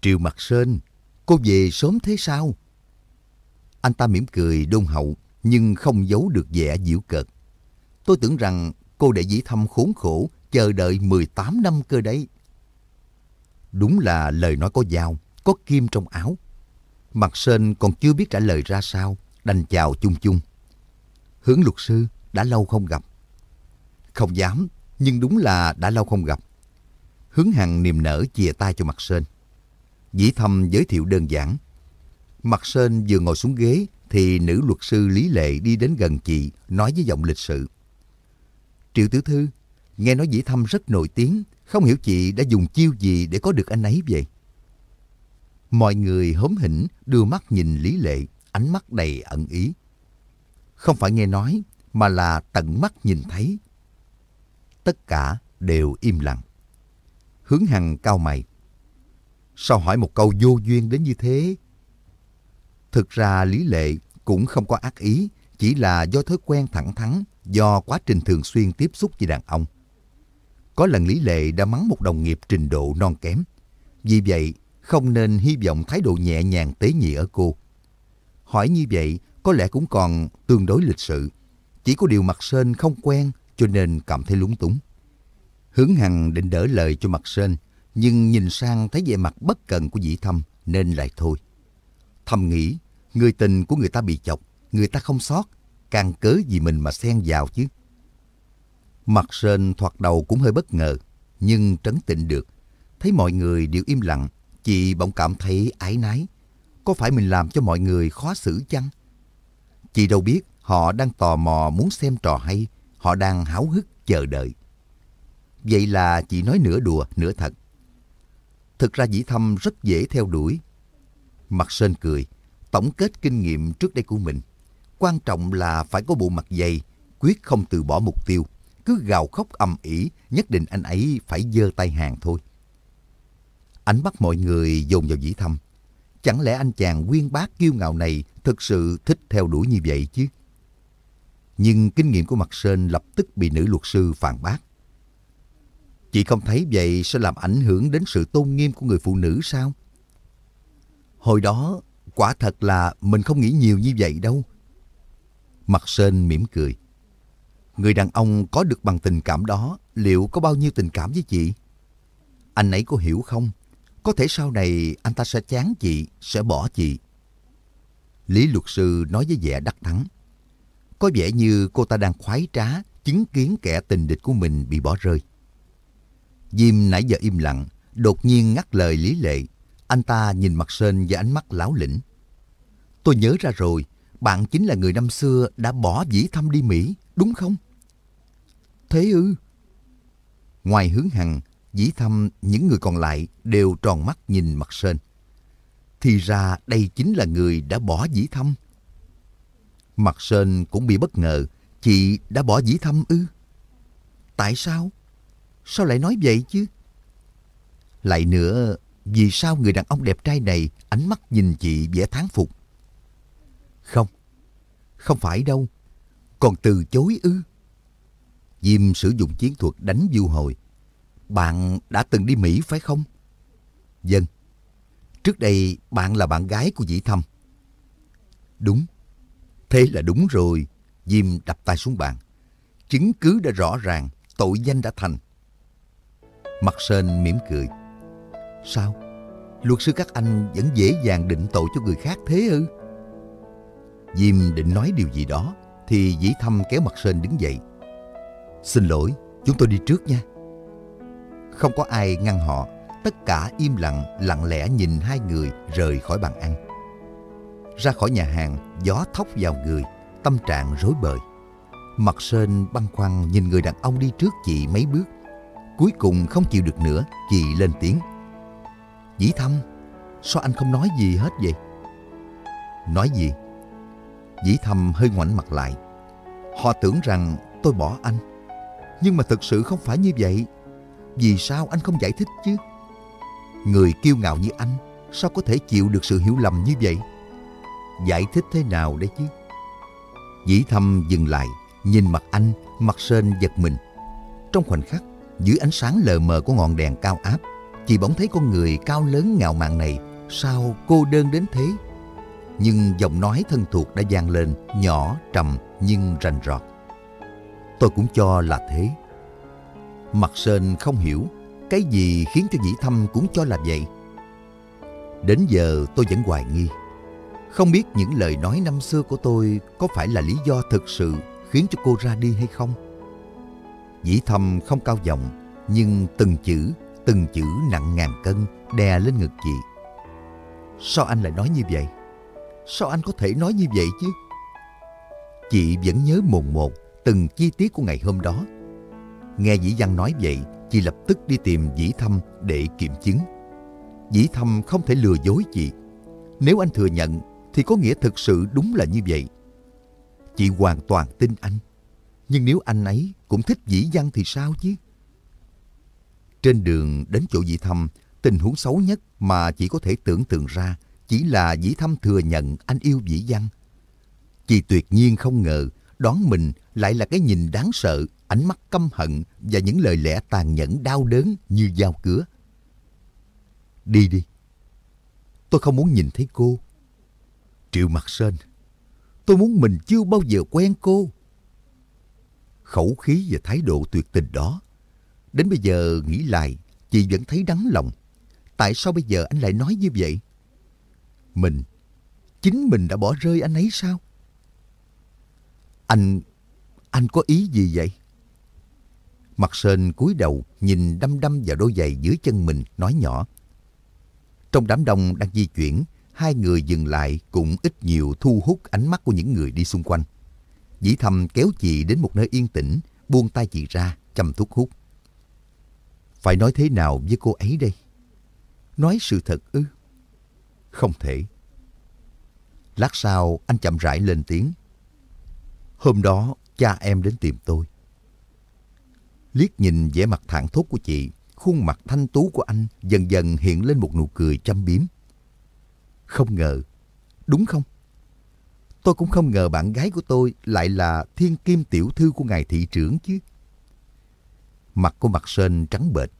Speaker 1: Triều Mặt Sơn, cô về sớm thế sao? Anh ta mỉm cười đôn hậu nhưng không giấu được vẻ giễu cợt. Tôi tưởng rằng cô để dĩ thâm khốn khổ chờ đợi 18 năm cơ đấy. Đúng là lời nói có dao, có kim trong áo. Mặt Sơn còn chưa biết trả lời ra sao, đành chào chung chung. Hướng luật sư, đã lâu không gặp. Không dám, nhưng đúng là đã lâu không gặp. Hướng Hằng niềm nở chìa tay cho Mặt Sơn. Dĩ thâm giới thiệu đơn giản. Mặt Sơn vừa ngồi xuống ghế thì nữ luật sư Lý Lệ đi đến gần chị nói với giọng lịch sự. Triệu Tiểu Thư, nghe nói Dĩ Thâm rất nổi tiếng, không hiểu chị đã dùng chiêu gì để có được anh ấy vậy? Mọi người hớm hỉnh đưa mắt nhìn Lý Lệ, ánh mắt đầy ẩn ý. Không phải nghe nói, mà là tận mắt nhìn thấy. Tất cả đều im lặng. Hướng Hằng cao mày. Sao hỏi một câu vô duyên đến như thế? Thực ra Lý Lệ cũng không có ác ý, chỉ là do thói quen thẳng thắn, do quá trình thường xuyên tiếp xúc với đàn ông. Có lần Lý Lệ đã mắng một đồng nghiệp trình độ non kém. Vì vậy, không nên hy vọng thái độ nhẹ nhàng tế nhị ở cô. Hỏi như vậy, có lẽ cũng còn tương đối lịch sự. Chỉ có điều mặt Sơn không quen cho nên cảm thấy lúng túng. Hướng Hằng định đỡ lời cho mặt Sơn, nhưng nhìn sang thấy vẻ mặt bất cần của dĩ thâm nên lại thôi. Thầm nghĩ, người tình của người ta bị chọc, người ta không sót, càng cớ gì mình mà xen vào chứ. Mặt Sơn thoạt đầu cũng hơi bất ngờ, nhưng trấn tĩnh được. Thấy mọi người đều im lặng, chị bỗng cảm thấy ái nái. Có phải mình làm cho mọi người khó xử chăng? Chị đâu biết họ đang tò mò muốn xem trò hay, họ đang háo hức chờ đợi. Vậy là chị nói nửa đùa, nửa thật. Thực ra Dĩ Thâm rất dễ theo đuổi. Mặt Sơn cười, tổng kết kinh nghiệm trước đây của mình. Quan trọng là phải có bộ mặt dày, quyết không từ bỏ mục tiêu. Cứ gào khóc ầm ĩ, nhất định anh ấy phải giơ tay hàng thôi. Ánh mắt mọi người dồn vào dĩ thâm. Chẳng lẽ anh chàng quyên bác kiêu ngạo này thực sự thích theo đuổi như vậy chứ? Nhưng kinh nghiệm của Mặt Sơn lập tức bị nữ luật sư phản bác. Chị không thấy vậy sẽ làm ảnh hưởng đến sự tôn nghiêm của người phụ nữ sao? Hồi đó, quả thật là mình không nghĩ nhiều như vậy đâu. Mặt Sơn mỉm cười. Người đàn ông có được bằng tình cảm đó, liệu có bao nhiêu tình cảm với chị? Anh ấy có hiểu không? Có thể sau này anh ta sẽ chán chị, sẽ bỏ chị. Lý luật sư nói với vẻ đắc thắng. Có vẻ như cô ta đang khoái trá, chứng kiến kẻ tình địch của mình bị bỏ rơi. Diêm nãy giờ im lặng, đột nhiên ngắt lời Lý Lệ. Anh ta nhìn mặt Sơn với ánh mắt láo lĩnh. Tôi nhớ ra rồi, bạn chính là người năm xưa đã bỏ dĩ thăm đi Mỹ, đúng không? Thế ư? Ngoài hướng hằng, dĩ thăm những người còn lại đều tròn mắt nhìn mặt Sơn. Thì ra đây chính là người đã bỏ dĩ thăm. Mặt Sơn cũng bị bất ngờ, chị đã bỏ dĩ thăm ư? Tại sao? Sao lại nói vậy chứ? Lại nữa, vì sao người đàn ông đẹp trai này ánh mắt nhìn chị vẻ thán phục? Không, không phải đâu. Còn từ chối ư? Diêm sử dụng chiến thuật đánh du hồi. Bạn đã từng đi Mỹ phải không? Dân. Trước đây bạn là bạn gái của Dĩ Thâm. Đúng. Thế là đúng rồi. Diêm đập tay xuống bàn. Chứng cứ đã rõ ràng, tội danh đã thành. Mặt sên mỉm cười. Sao? Luật sư các anh vẫn dễ dàng định tội cho người khác thế ư? Diêm định nói điều gì đó, thì Dĩ Thâm kéo mặt sên đứng dậy. Xin lỗi, chúng tôi đi trước nha. Không có ai ngăn họ, tất cả im lặng, lặng lẽ nhìn hai người rời khỏi bàn ăn. Ra khỏi nhà hàng, gió thốc vào người, tâm trạng rối bời. Mặt sên băn khoăn nhìn người đàn ông đi trước chị mấy bước. Cuối cùng không chịu được nữa, chị lên tiếng. Dĩ thâm, sao anh không nói gì hết vậy? Nói gì? Dĩ thâm hơi ngoảnh mặt lại. Họ tưởng rằng tôi bỏ anh. Nhưng mà thực sự không phải như vậy. Vì sao anh không giải thích chứ? Người kiêu ngạo như anh, sao có thể chịu được sự hiểu lầm như vậy? Giải thích thế nào đấy chứ? Dĩ thâm dừng lại, nhìn mặt anh, mặt sên giật mình. Trong khoảnh khắc, dưới ánh sáng lờ mờ của ngọn đèn cao áp, chị bỗng thấy con người cao lớn ngạo mạn này sao cô đơn đến thế. Nhưng giọng nói thân thuộc đã vang lên, nhỏ, trầm nhưng rành rọt. Tôi cũng cho là thế. Mặt sên không hiểu cái gì khiến cho dĩ thâm cũng cho là vậy. Đến giờ tôi vẫn hoài nghi. Không biết những lời nói năm xưa của tôi có phải là lý do thực sự khiến cho cô ra đi hay không? Dĩ thâm không cao giọng, nhưng từng chữ, từng chữ nặng ngàn cân đè lên ngực chị. Sao anh lại nói như vậy? Sao anh có thể nói như vậy chứ? Chị vẫn nhớ mồn một từng chi tiết của ngày hôm đó. Nghe Dĩ Văn nói vậy, chị lập tức đi tìm Dĩ Thâm để kiểm chứng. Dĩ Thâm không thể lừa dối chị. Nếu anh thừa nhận thì có nghĩa thực sự đúng là như vậy. Chị hoàn toàn tin anh. Nhưng nếu anh ấy cũng thích Dĩ Văn thì sao chứ? Trên đường đến chỗ Dĩ Thâm, tình huống xấu nhất mà chị có thể tưởng tượng ra chỉ là Dĩ Thâm thừa nhận anh yêu Dĩ Văn. Chị tuyệt nhiên không ngờ đón mình lại là cái nhìn đáng sợ, ánh mắt căm hận và những lời lẽ tàn nhẫn đau đớn như dao cứa. Đi đi. Tôi không muốn nhìn thấy cô. Triệu Mặt Sên, tôi muốn mình chưa bao giờ quen cô. Khẩu khí và thái độ tuyệt tình đó. Đến bây giờ nghĩ lại, chị vẫn thấy đắng lòng. Tại sao bây giờ anh lại nói như vậy? Mình, chính mình đã bỏ rơi anh ấy sao? Anh, anh có ý gì vậy? Mặt sên cúi đầu nhìn đăm đăm vào đôi giày dưới chân mình nói nhỏ. Trong đám đông đang di chuyển, hai người dừng lại cũng ít nhiều thu hút ánh mắt của những người đi xung quanh. Dĩ thầm kéo chị đến một nơi yên tĩnh, buông tay chị ra, chăm thuốc hút. Phải nói thế nào với cô ấy đây? Nói sự thật ư? Không thể. Lát sau, anh chậm rãi lên tiếng. Hôm đó, cha em đến tìm tôi. Liếc nhìn vẻ mặt thẳng thốt của chị, khuôn mặt thanh tú của anh dần dần hiện lên một nụ cười chăm biếm. Không ngờ, đúng không? Tôi cũng không ngờ bạn gái của tôi lại là thiên kim tiểu thư của ngài thị trưởng chứ. Mặt của mặt sơn trắng bệch.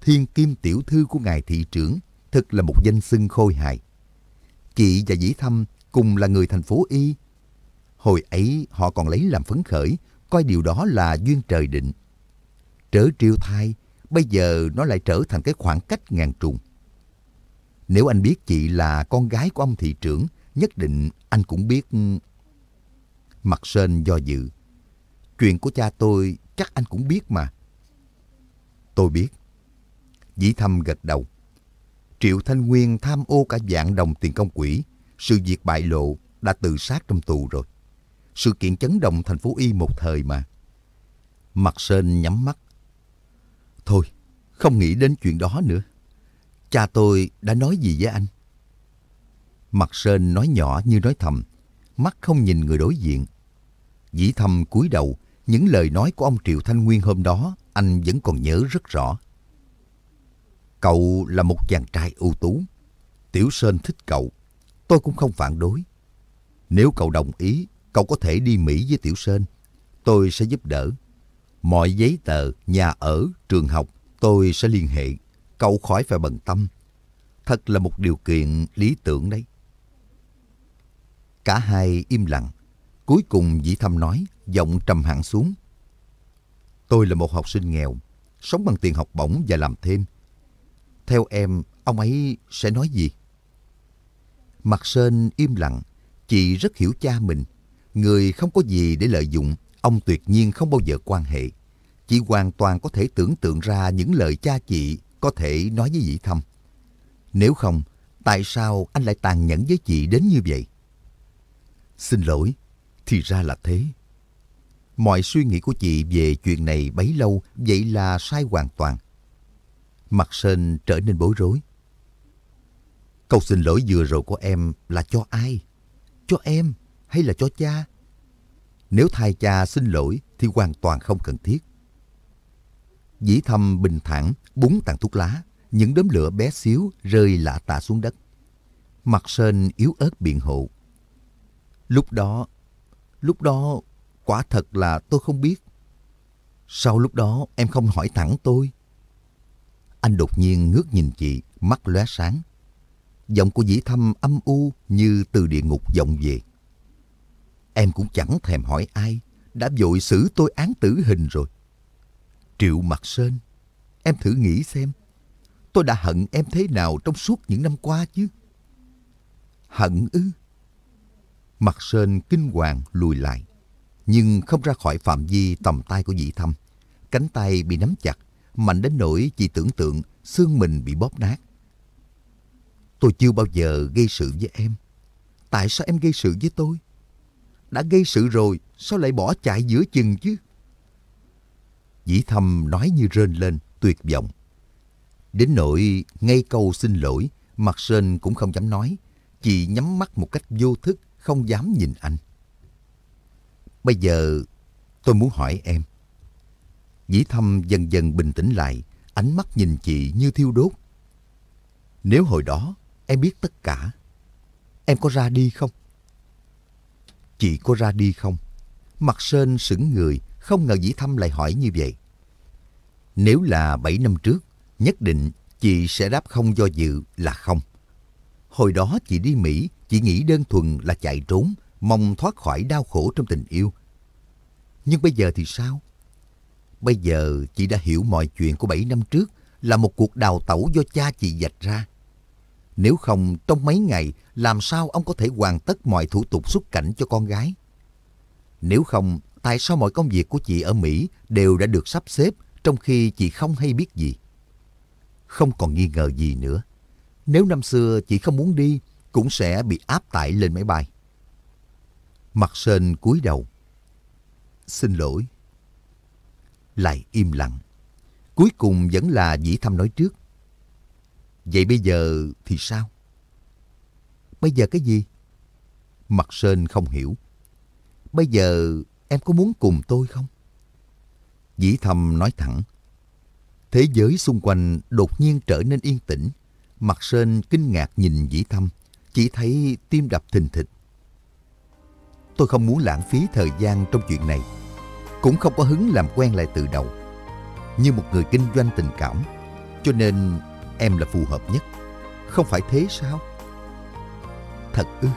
Speaker 1: Thiên kim tiểu thư của ngài thị trưởng thật là một danh xưng khôi hài. Chị và Dĩ Thâm cùng là người thành phố Y. Hồi ấy họ còn lấy làm phấn khởi, coi điều đó là duyên trời định. Trở triêu thai, bây giờ nó lại trở thành cái khoảng cách ngàn trùng. Nếu anh biết chị là con gái của ông thị trưởng, nhất định anh cũng biết... Ừ, mặt sơn do dự. Chuyện của cha tôi chắc anh cũng biết mà. Tôi biết. Dĩ thâm gật đầu. Triệu Thanh Nguyên tham ô cả dạng đồng tiền công quỹ. Sự việc bại lộ đã tự sát trong tù rồi. Sự kiện chấn động thành phố Y một thời mà. Mặt sên nhắm mắt. Thôi, không nghĩ đến chuyện đó nữa. Cha tôi đã nói gì với anh? Mặt sên nói nhỏ như nói thầm, mắt không nhìn người đối diện. Dĩ thầm cúi đầu, những lời nói của ông Triệu Thanh Nguyên hôm đó anh vẫn còn nhớ rất rõ. Cậu là một chàng trai ưu tú. Tiểu Sơn thích cậu. Tôi cũng không phản đối. Nếu cậu đồng ý, cậu có thể đi Mỹ với Tiểu Sơn. Tôi sẽ giúp đỡ. Mọi giấy tờ, nhà ở, trường học, tôi sẽ liên hệ. Cậu khỏi phải bận tâm. Thật là một điều kiện lý tưởng đấy. Cả hai im lặng. Cuối cùng Dĩ Thâm nói, giọng trầm hẳn xuống. Tôi là một học sinh nghèo, sống bằng tiền học bổng và làm thêm. Theo em, ông ấy sẽ nói gì? Mặt Sơn im lặng, chị rất hiểu cha mình. Người không có gì để lợi dụng, ông tuyệt nhiên không bao giờ quan hệ. Chỉ hoàn toàn có thể tưởng tượng ra những lời cha chị có thể nói với Dĩ Thâm. Nếu không, tại sao anh lại tàn nhẫn với chị đến như vậy? Xin lỗi, thì ra là thế. Mọi suy nghĩ của chị về chuyện này bấy lâu vậy là sai hoàn toàn. Mặt Sơn trở nên bối rối. Câu xin lỗi vừa rồi của em là cho ai? Cho em hay là cho cha? Nếu thay cha xin lỗi thì hoàn toàn không cần thiết. Dĩ thâm bình thản búng tàn thuốc lá, những đốm lửa bé xíu rơi lạ tả xuống đất. Mặt Sơn yếu ớt biện hộ. Lúc đó, lúc đó quả thật là tôi không biết. Sau lúc đó em không hỏi thẳng tôi. Anh đột nhiên ngước nhìn chị, mắt lóe sáng. Giọng của dĩ thâm âm u như từ địa ngục vọng về. Em cũng chẳng thèm hỏi ai, đã vội xử tôi án tử hình rồi. Triệu Mặt Sơn, em thử nghĩ xem, tôi đã hận em thế nào trong suốt những năm qua chứ? Hận ư? Mặt Sơn kinh hoàng lùi lại, nhưng không ra khỏi phạm vi tầm tay của vị thâm. Cánh tay bị nắm chặt, mạnh đến nỗi chỉ tưởng tượng xương mình bị bóp nát. Tôi chưa bao giờ gây sự với em. Tại sao em gây sự với tôi? Đã gây sự rồi, sao lại bỏ chạy giữa chừng chứ? Dĩ thâm nói như rên lên, tuyệt vọng. Đến nỗi ngay câu xin lỗi, mặt Sơn cũng không dám nói. chỉ nhắm mắt một cách vô thức, không dám nhìn anh. Bây giờ tôi muốn hỏi em. Dĩ thâm dần dần bình tĩnh lại, ánh mắt nhìn chị như thiêu đốt. Nếu hồi đó em biết tất cả, em có ra đi không? Chị có ra đi không? Mặt Sơn sững người, không ngờ Dĩ Thâm lại hỏi như vậy. Nếu là 7 năm trước, nhất định chị sẽ đáp không do dự là không. Hồi đó chị đi Mỹ, chị nghĩ đơn thuần là chạy trốn, mong thoát khỏi đau khổ trong tình yêu. Nhưng bây giờ thì sao? Bây giờ chị đã hiểu mọi chuyện của 7 năm trước là một cuộc đào tẩu do cha chị dạch ra. Nếu không, trong mấy ngày, làm sao ông có thể hoàn tất mọi thủ tục xuất cảnh cho con gái? Nếu không, tại sao mọi công việc của chị ở Mỹ đều đã được sắp xếp trong khi chị không hay biết gì? Không còn nghi ngờ gì nữa. Nếu năm xưa chị không muốn đi, cũng sẽ bị áp tải lên máy bay. Mặt sên cúi đầu. Xin lỗi. Lại im lặng. Cuối cùng vẫn là dĩ thăm nói trước. Vậy bây giờ thì sao? Bây giờ cái gì? Mặt Sơn không hiểu. Bây giờ em có muốn cùng tôi không? Dĩ thầm nói thẳng. Thế giới xung quanh đột nhiên trở nên yên tĩnh. Mặt Sơn kinh ngạc nhìn Dĩ Thâm, chỉ thấy tim đập thình thịch. Tôi không muốn lãng phí thời gian trong chuyện này, cũng không có hứng làm quen lại từ đầu. Như một người kinh doanh tình cảm, cho nên em là phù hợp nhất. Không phải thế sao? Thật ư?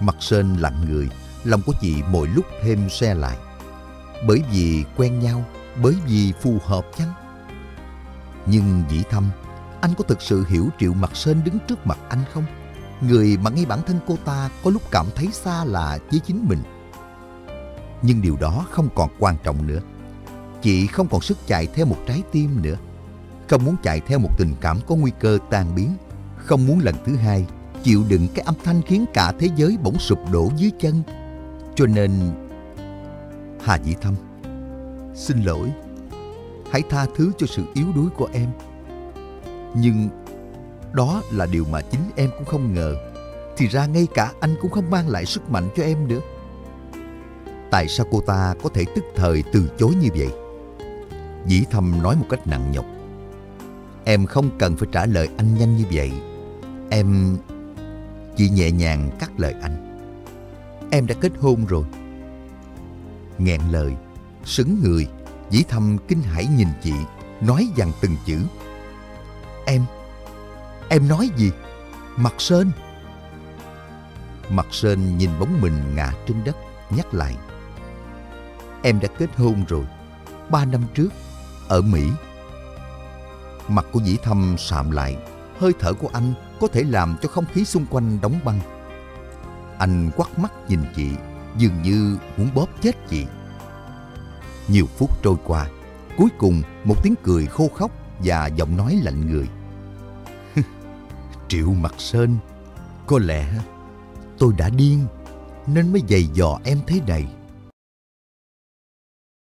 Speaker 1: Mặt Sơn lặng người, lòng của chị mỗi lúc thêm xe lại. Bởi vì quen nhau, bởi vì phù hợp chăng? Nhưng dĩ thâm, anh có thực sự hiểu Triệu Mặt Sơn đứng trước mặt anh không? Người mà ngay bản thân cô ta có lúc cảm thấy xa lạ với chính mình. Nhưng điều đó không còn quan trọng nữa. Chị không còn sức chạy theo một trái tim nữa không muốn chạy theo một tình cảm có nguy cơ tan biến, không muốn lần thứ hai chịu đựng cái âm thanh khiến cả thế giới bỗng sụp đổ dưới chân. Cho nên, Hà Dĩ Thâm, xin lỗi, hãy tha thứ cho sự yếu đuối của em. Nhưng đó là điều mà chính em cũng không ngờ. Thì ra ngay cả anh cũng không mang lại sức mạnh cho em nữa. Tại sao cô ta có thể tức thời từ chối như vậy? Dĩ thâm nói một cách nặng nhọc. Em không cần phải trả lời anh nhanh như vậy. Em chỉ nhẹ nhàng cắt lời anh. Em đã kết hôn rồi. Nghẹn lời, sững người, dĩ thâm kinh hãi nhìn chị, nói dằn từng chữ. Em, em nói gì? Mặt Sơn. Mặt Sơn nhìn bóng mình ngã trên đất, nhắc lại. Em đã kết hôn rồi, ba năm trước, ở Mỹ. Mặt của dĩ thâm sạm lại, hơi thở của anh có thể làm cho không khí xung quanh đóng băng. Anh quắt mắt nhìn chị, dường như muốn bóp chết chị. Nhiều phút trôi qua, cuối cùng một tiếng cười khô khóc và giọng nói lạnh người. Triệu Mặt Sơn, có lẽ tôi đã điên nên mới giày dò em thế này.